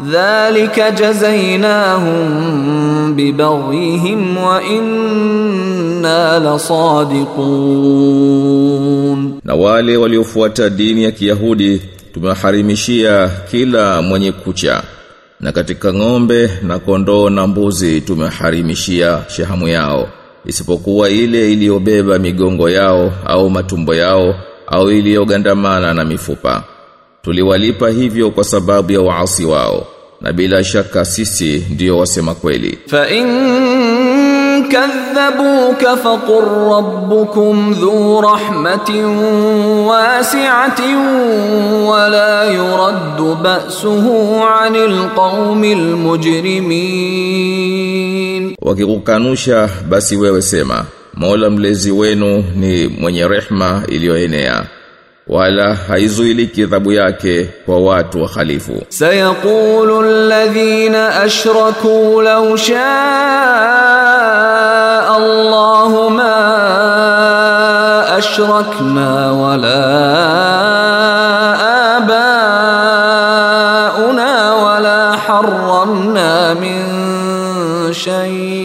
Dhalika jazainahum bibaghihim wa inna lasadiqun, na wale waliofuata dini ya Kiyahudi tumeharimishia kila mwenye kucha. Na katika ng'ombe na kondoo na mbuzi tumeharimishia shahamu yao. Isipokuwa ile iliyobeba migongo yao au matumbo yao au iliyogandamana na mifupa tuliwalipa hivyo kwa sababu ya waasi wao na bila shaka sisi ndio wasema kweli. Fa in kadhabuka faqur rabbukum dhu rahmatin wasi'atin wa la ba'suhu 'anil mujrimin. Wakikukanusha basi wewe sema Mola mlezi wenu ni mwenye rehma iliyoenea. wala haizuiliki adhabu yake kwa watu wahalifu سيقول الذين أشركوا لو شاء الله ما أشركنا ولا آباؤنا ولا حرمنا من شيء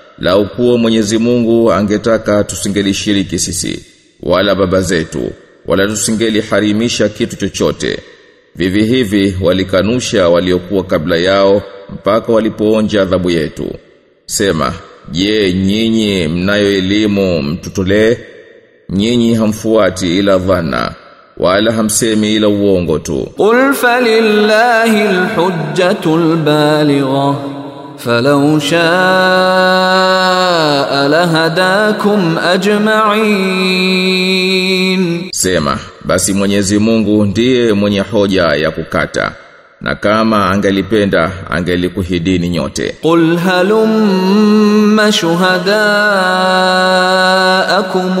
la ukuo Mwenyezi Mungu angetaka tusingelishiriki sisi wala baba zetu wala tusingeliharimisha kitu chochote. Vivi hivi walikanusha waliokuwa kabla yao mpaka walipoonja adhabu yetu. Sema, je, nyinyi mnayo elimu mtutolee? Nyinyi hamfuati ila dhana wala hamsemi ila uongo tu. Qul falillahi alhujjatul baligha falau shaa lahadakum ajma'in, sema basi Mwenyezi Mungu ndiye mwenye hoja ya kukata na kama angelipenda angelikuhidini nyote. Qul halumma shuhadaakum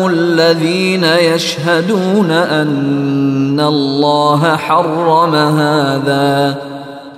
alladhina yashhaduna anna Allaha harrama hadha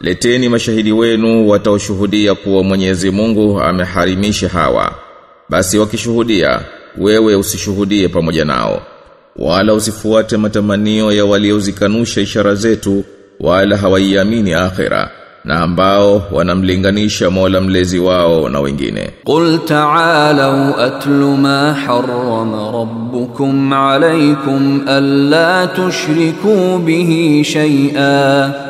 Leteni mashahidi wenu wataoshuhudia kuwa Mwenyezi Mungu ameharimisha hawa. Basi wakishuhudia, wewe usishuhudie pamoja nao. Wala usifuate matamanio ya waliozikanusha ishara zetu wala hawaiamini akhira na ambao wanamlinganisha Mola mlezi wao na wengine. Qul ta'ala atlu ma harrama rabbukum alaykum alla tushriku bihi shay'a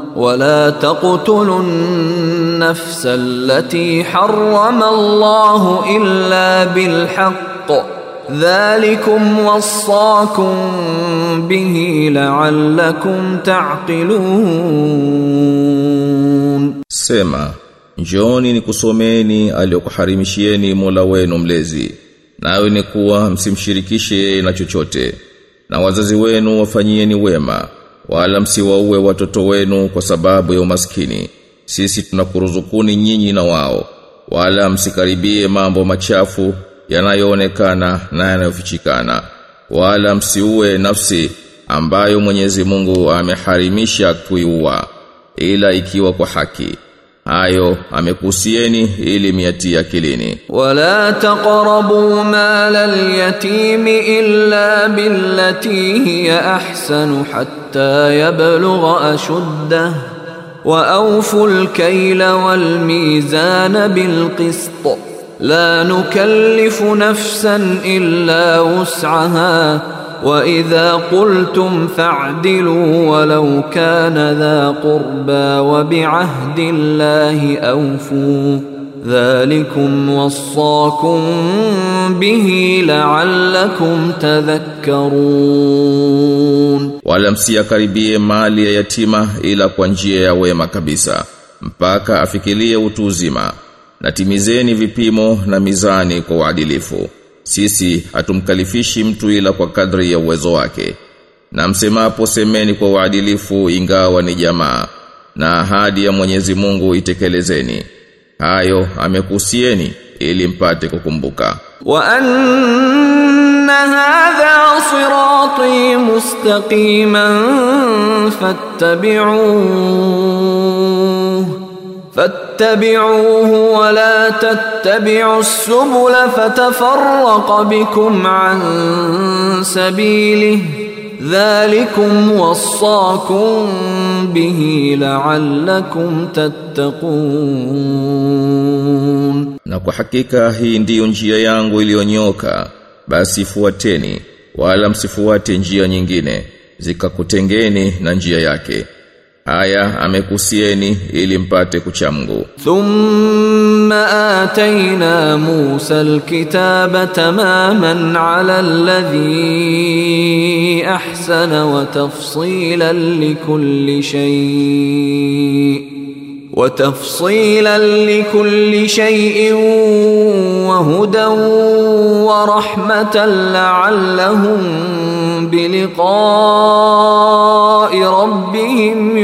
ولا تقتلوا النفس التي حرم الله إلا بالحق ذلكم وصاكم به لعلكم تعقلون Sema, njooni nikusomeni aliyokuharimishieni Mola wenu mlezi. Nawe ni kuwa msimshirikishe yeye na chochote. Na wazazi wenu wafanyieni wema, wala msiwaue watoto wenu kwa sababu ya umaskini. Sisi tunakuruzukuni nyinyi na wao. Wala msikaribie mambo machafu yanayoonekana na yanayofichikana. Wala msiue nafsi ambayo Mwenyezi Mungu ameharimisha kuiua ila ikiwa kwa haki. Hayo amekusieni ili miatie akilini. ولا تقربوا مال اليتيم إلا بالتي هي أحسن حتى يبلغ أشده وأوفوا الكيل والميزان بالقسط لا نكلف نفسا إلا وسعها وإذا قلتم فاعدلوا ولو كان ذا قربى وبعهد الله أوفوا ذلكم وصاكم به لعلكم تذكرون Wala msiyakaribie mali ya yatima ila kwa njia ya wema kabisa mpaka afikirie utu uzima. Na timizeni vipimo na mizani kwa uadilifu. sisi hatumkalifishi mtu ila kwa kadri ya uwezo wake. Na msemapo semeni kwa uadilifu ingawa ni jamaa na ahadi ya Mwenyezi Mungu itekelezeni. Hayo amekusieni ili mpate kukumbuka. Wa anna hadha sirati mustaqiman fattabi'u fattabi'uhu wa la tattabi'us subula fatafarraqa bikum an sabilihi dhalikum wassakum bihi la'allakum tattaqun na kwa hakika hii ndiyo njia yangu iliyonyoka. Basi fuateni wala msifuate njia nyingine zikakutengeni na njia yake. aya amekusieni ili mpate kucha Mungu. Thumma atayna Musa alkitaba tamaman ala alladhi ahsana wa tafsilan likulli shay. wa لكل wa rahmatan la'allahum لعلهم بلقاء rabbihim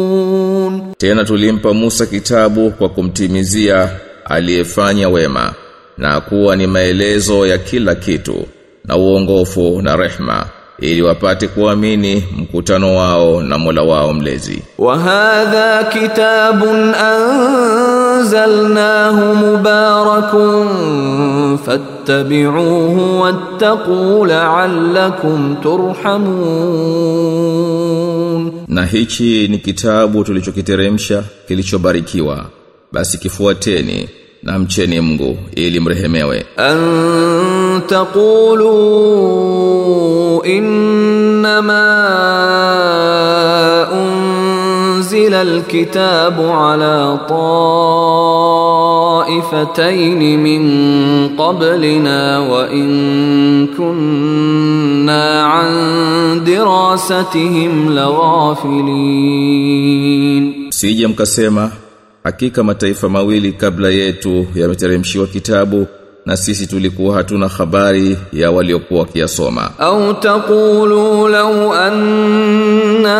yu'minun Tena tulimpa Musa kitabu kwa kumtimizia aliyefanya wema na kuwa ni maelezo ya kila kitu na uongofu na rehma ili wapate kuamini mkutano wao na Mola wao mlezi. Wa hadha kitabun anzalnahu mubarakun fat fattabi'uhu wattaqu la'allakum turhamun na hichi ni kitabu tulichokiteremsha kilichobarikiwa. Basi kifuateni na mcheni Mungu ili mrehemewe. An taqulu unzila alkitabu ala taa طائفتين من قبلنا وإن كنا عن دراستهم لغافلين Sije mkasema hakika mataifa mawili kabla yetu yameteremshiwa kitabu na sisi tulikuwa hatuna habari ya waliokuwa wakiyasoma. أو تقولوا لو أنا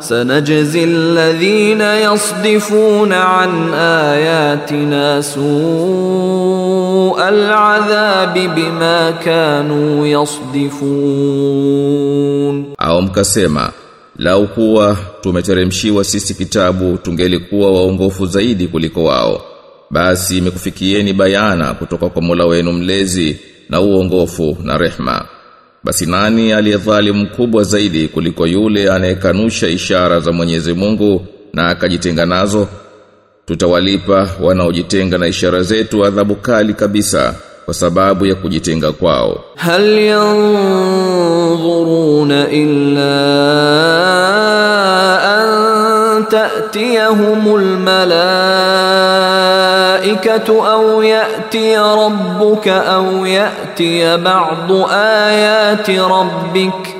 sanajzi alladhina yasdifuna an ayatina su adhabi bima kanu yasdifun au mkasema lau kuwa tumeteremshiwa sisi kitabu tungelikuwa waongofu zaidi kuliko wao. Basi imekufikieni bayana kutoka kwa Mola wenu mlezi na uongofu na rehma. Basi nani aliyedhalimu kubwa zaidi kuliko yule anayekanusha ishara za Mwenyezi Mungu na akajitenga nazo? Tutawalipa wanaojitenga na ishara zetu adhabu kali kabisa kwa sababu ya kujitenga kwao. Hal yanzuruna illa تأتيهم الملائكة أو يأتي ربك أو يأتي بعض آيات ربك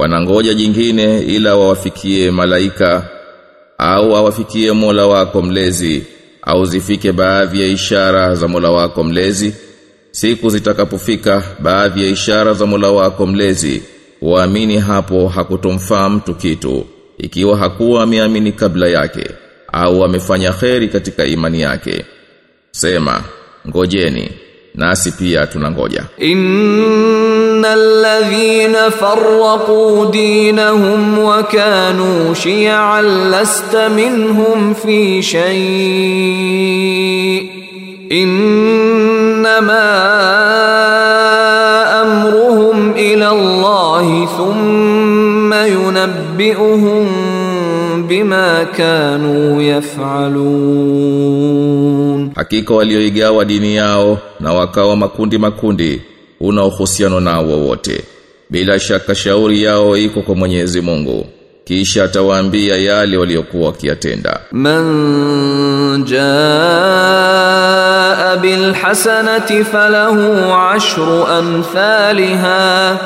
Wanangoja jingine ila wawafikie malaika au wawafikie Mola wako mlezi au zifike baadhi ya ishara za Mola wako mlezi. Siku zitakapofika baadhi ya ishara za Mola wako mlezi. Waamini hapo hakutomfaa mtu kitu ikiwa hakuwa ameamini kabla yake au amefanya kheri katika imani yake. Sema ngojeni nasi pia tunangoja إن الذين فرقوا دينهم وكانوا شيعا لست منهم في شيء إنما أمرهم إلى الله ثم ينبئهم بما كانوا يفعلون Hakika walioigawa dini yao na wakawa makundi makundi una uhusiano nao wote. Bila shaka shauri yao iko kwa Mwenyezi Mungu. Kisha atawaambia yale waliokuwa wakiyatenda. Man jaa bil hasanati falahu ashru amthaliha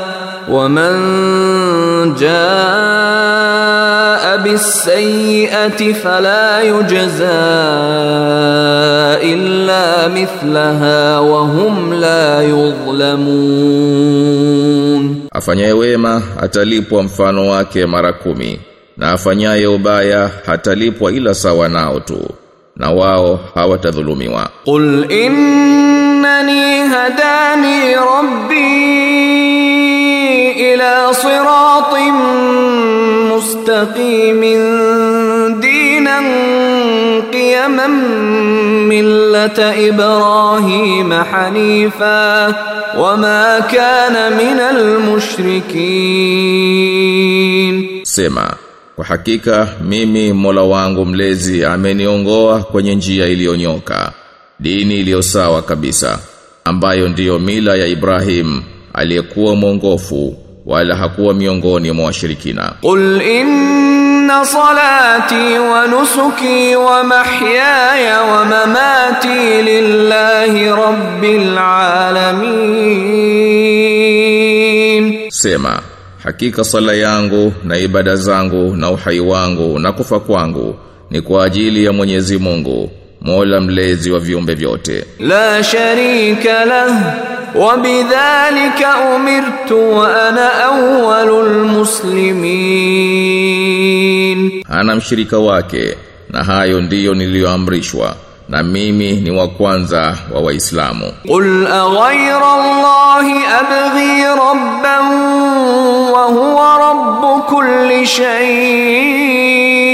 wa man jaa بالسيئة فلا يجزى إلا مثلها وهم لا يظلمون afanyaye wema atalipwa mfano wake mara kumi na afanyaye ubaya hatalipwa ila sawa nao tu na wao hawatadhulumiwa قل إنني هداني ربي ila siratin mustaqimin dinan qiyaman millata ibrahim hanifa wama kana minal mushrikin sema kwa hakika mimi Mola wangu mlezi ameniongoa kwenye njia iliyonyoka dini iliyo sawa kabisa ambayo ndiyo mila ya Ibrahim aliyekuwa mwongofu wala hakuwa miongoni mwa washirikina. Qul inna salati wa nusuki wa mahyaya wa mamati lillahi rabbil alamin. Sema hakika sala yangu na ibada zangu na uhai wangu na kufa kwangu ni kwa ajili ya Mwenyezi Mungu Mola mlezi wa viumbe vyote. La sharika lahu wabidhalika umirtu wa ana awwalul muslimin hana mshirika wake na hayo ndiyo niliyoamrishwa na mimi ni wa kwanza wa waislamu. Qul aghayra allahi abghi rabban wa huwa rabb kulli shay.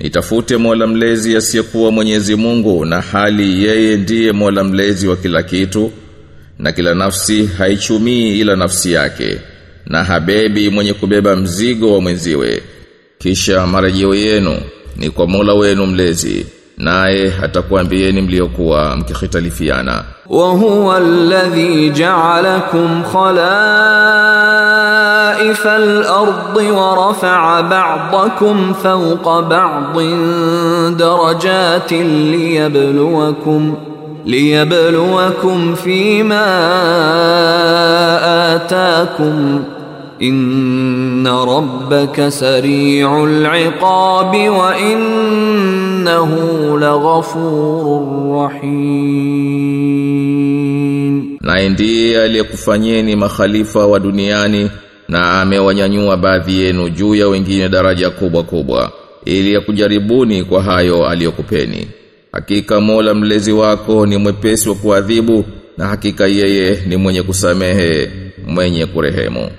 Nitafute Mola mlezi asiyekuwa Mwenyezi Mungu na hali yeye ndiye Mola mlezi wa kila kitu na kila nafsi haichumii ila nafsi yake na habebi mwenye kubeba mzigo wa mwenziwe. Kisha marejeo yenu ni kwa Mola wenu mlezi naye atakwambieni mliokuwa mkikhitalifiana. Wa huwa alladhi ja'alakum khalaq خلائف الأرض ورفع بعضكم فوق بعض درجات ليبلوكم ليبلوكم فيما آتاكم إن ربك سريع العقاب وإنه لغفور رحيم naye ndiye aliyekufanyeni makhalifa wa duniani na amewanyanyua baadhi yenu juu ya wengine daraja kubwa kubwa ili ya kujaribuni kwa hayo aliyokupeni. Hakika Mola mlezi wako ni mwepesi wa kuadhibu na hakika yeye ni mwenye kusamehe mwenye kurehemu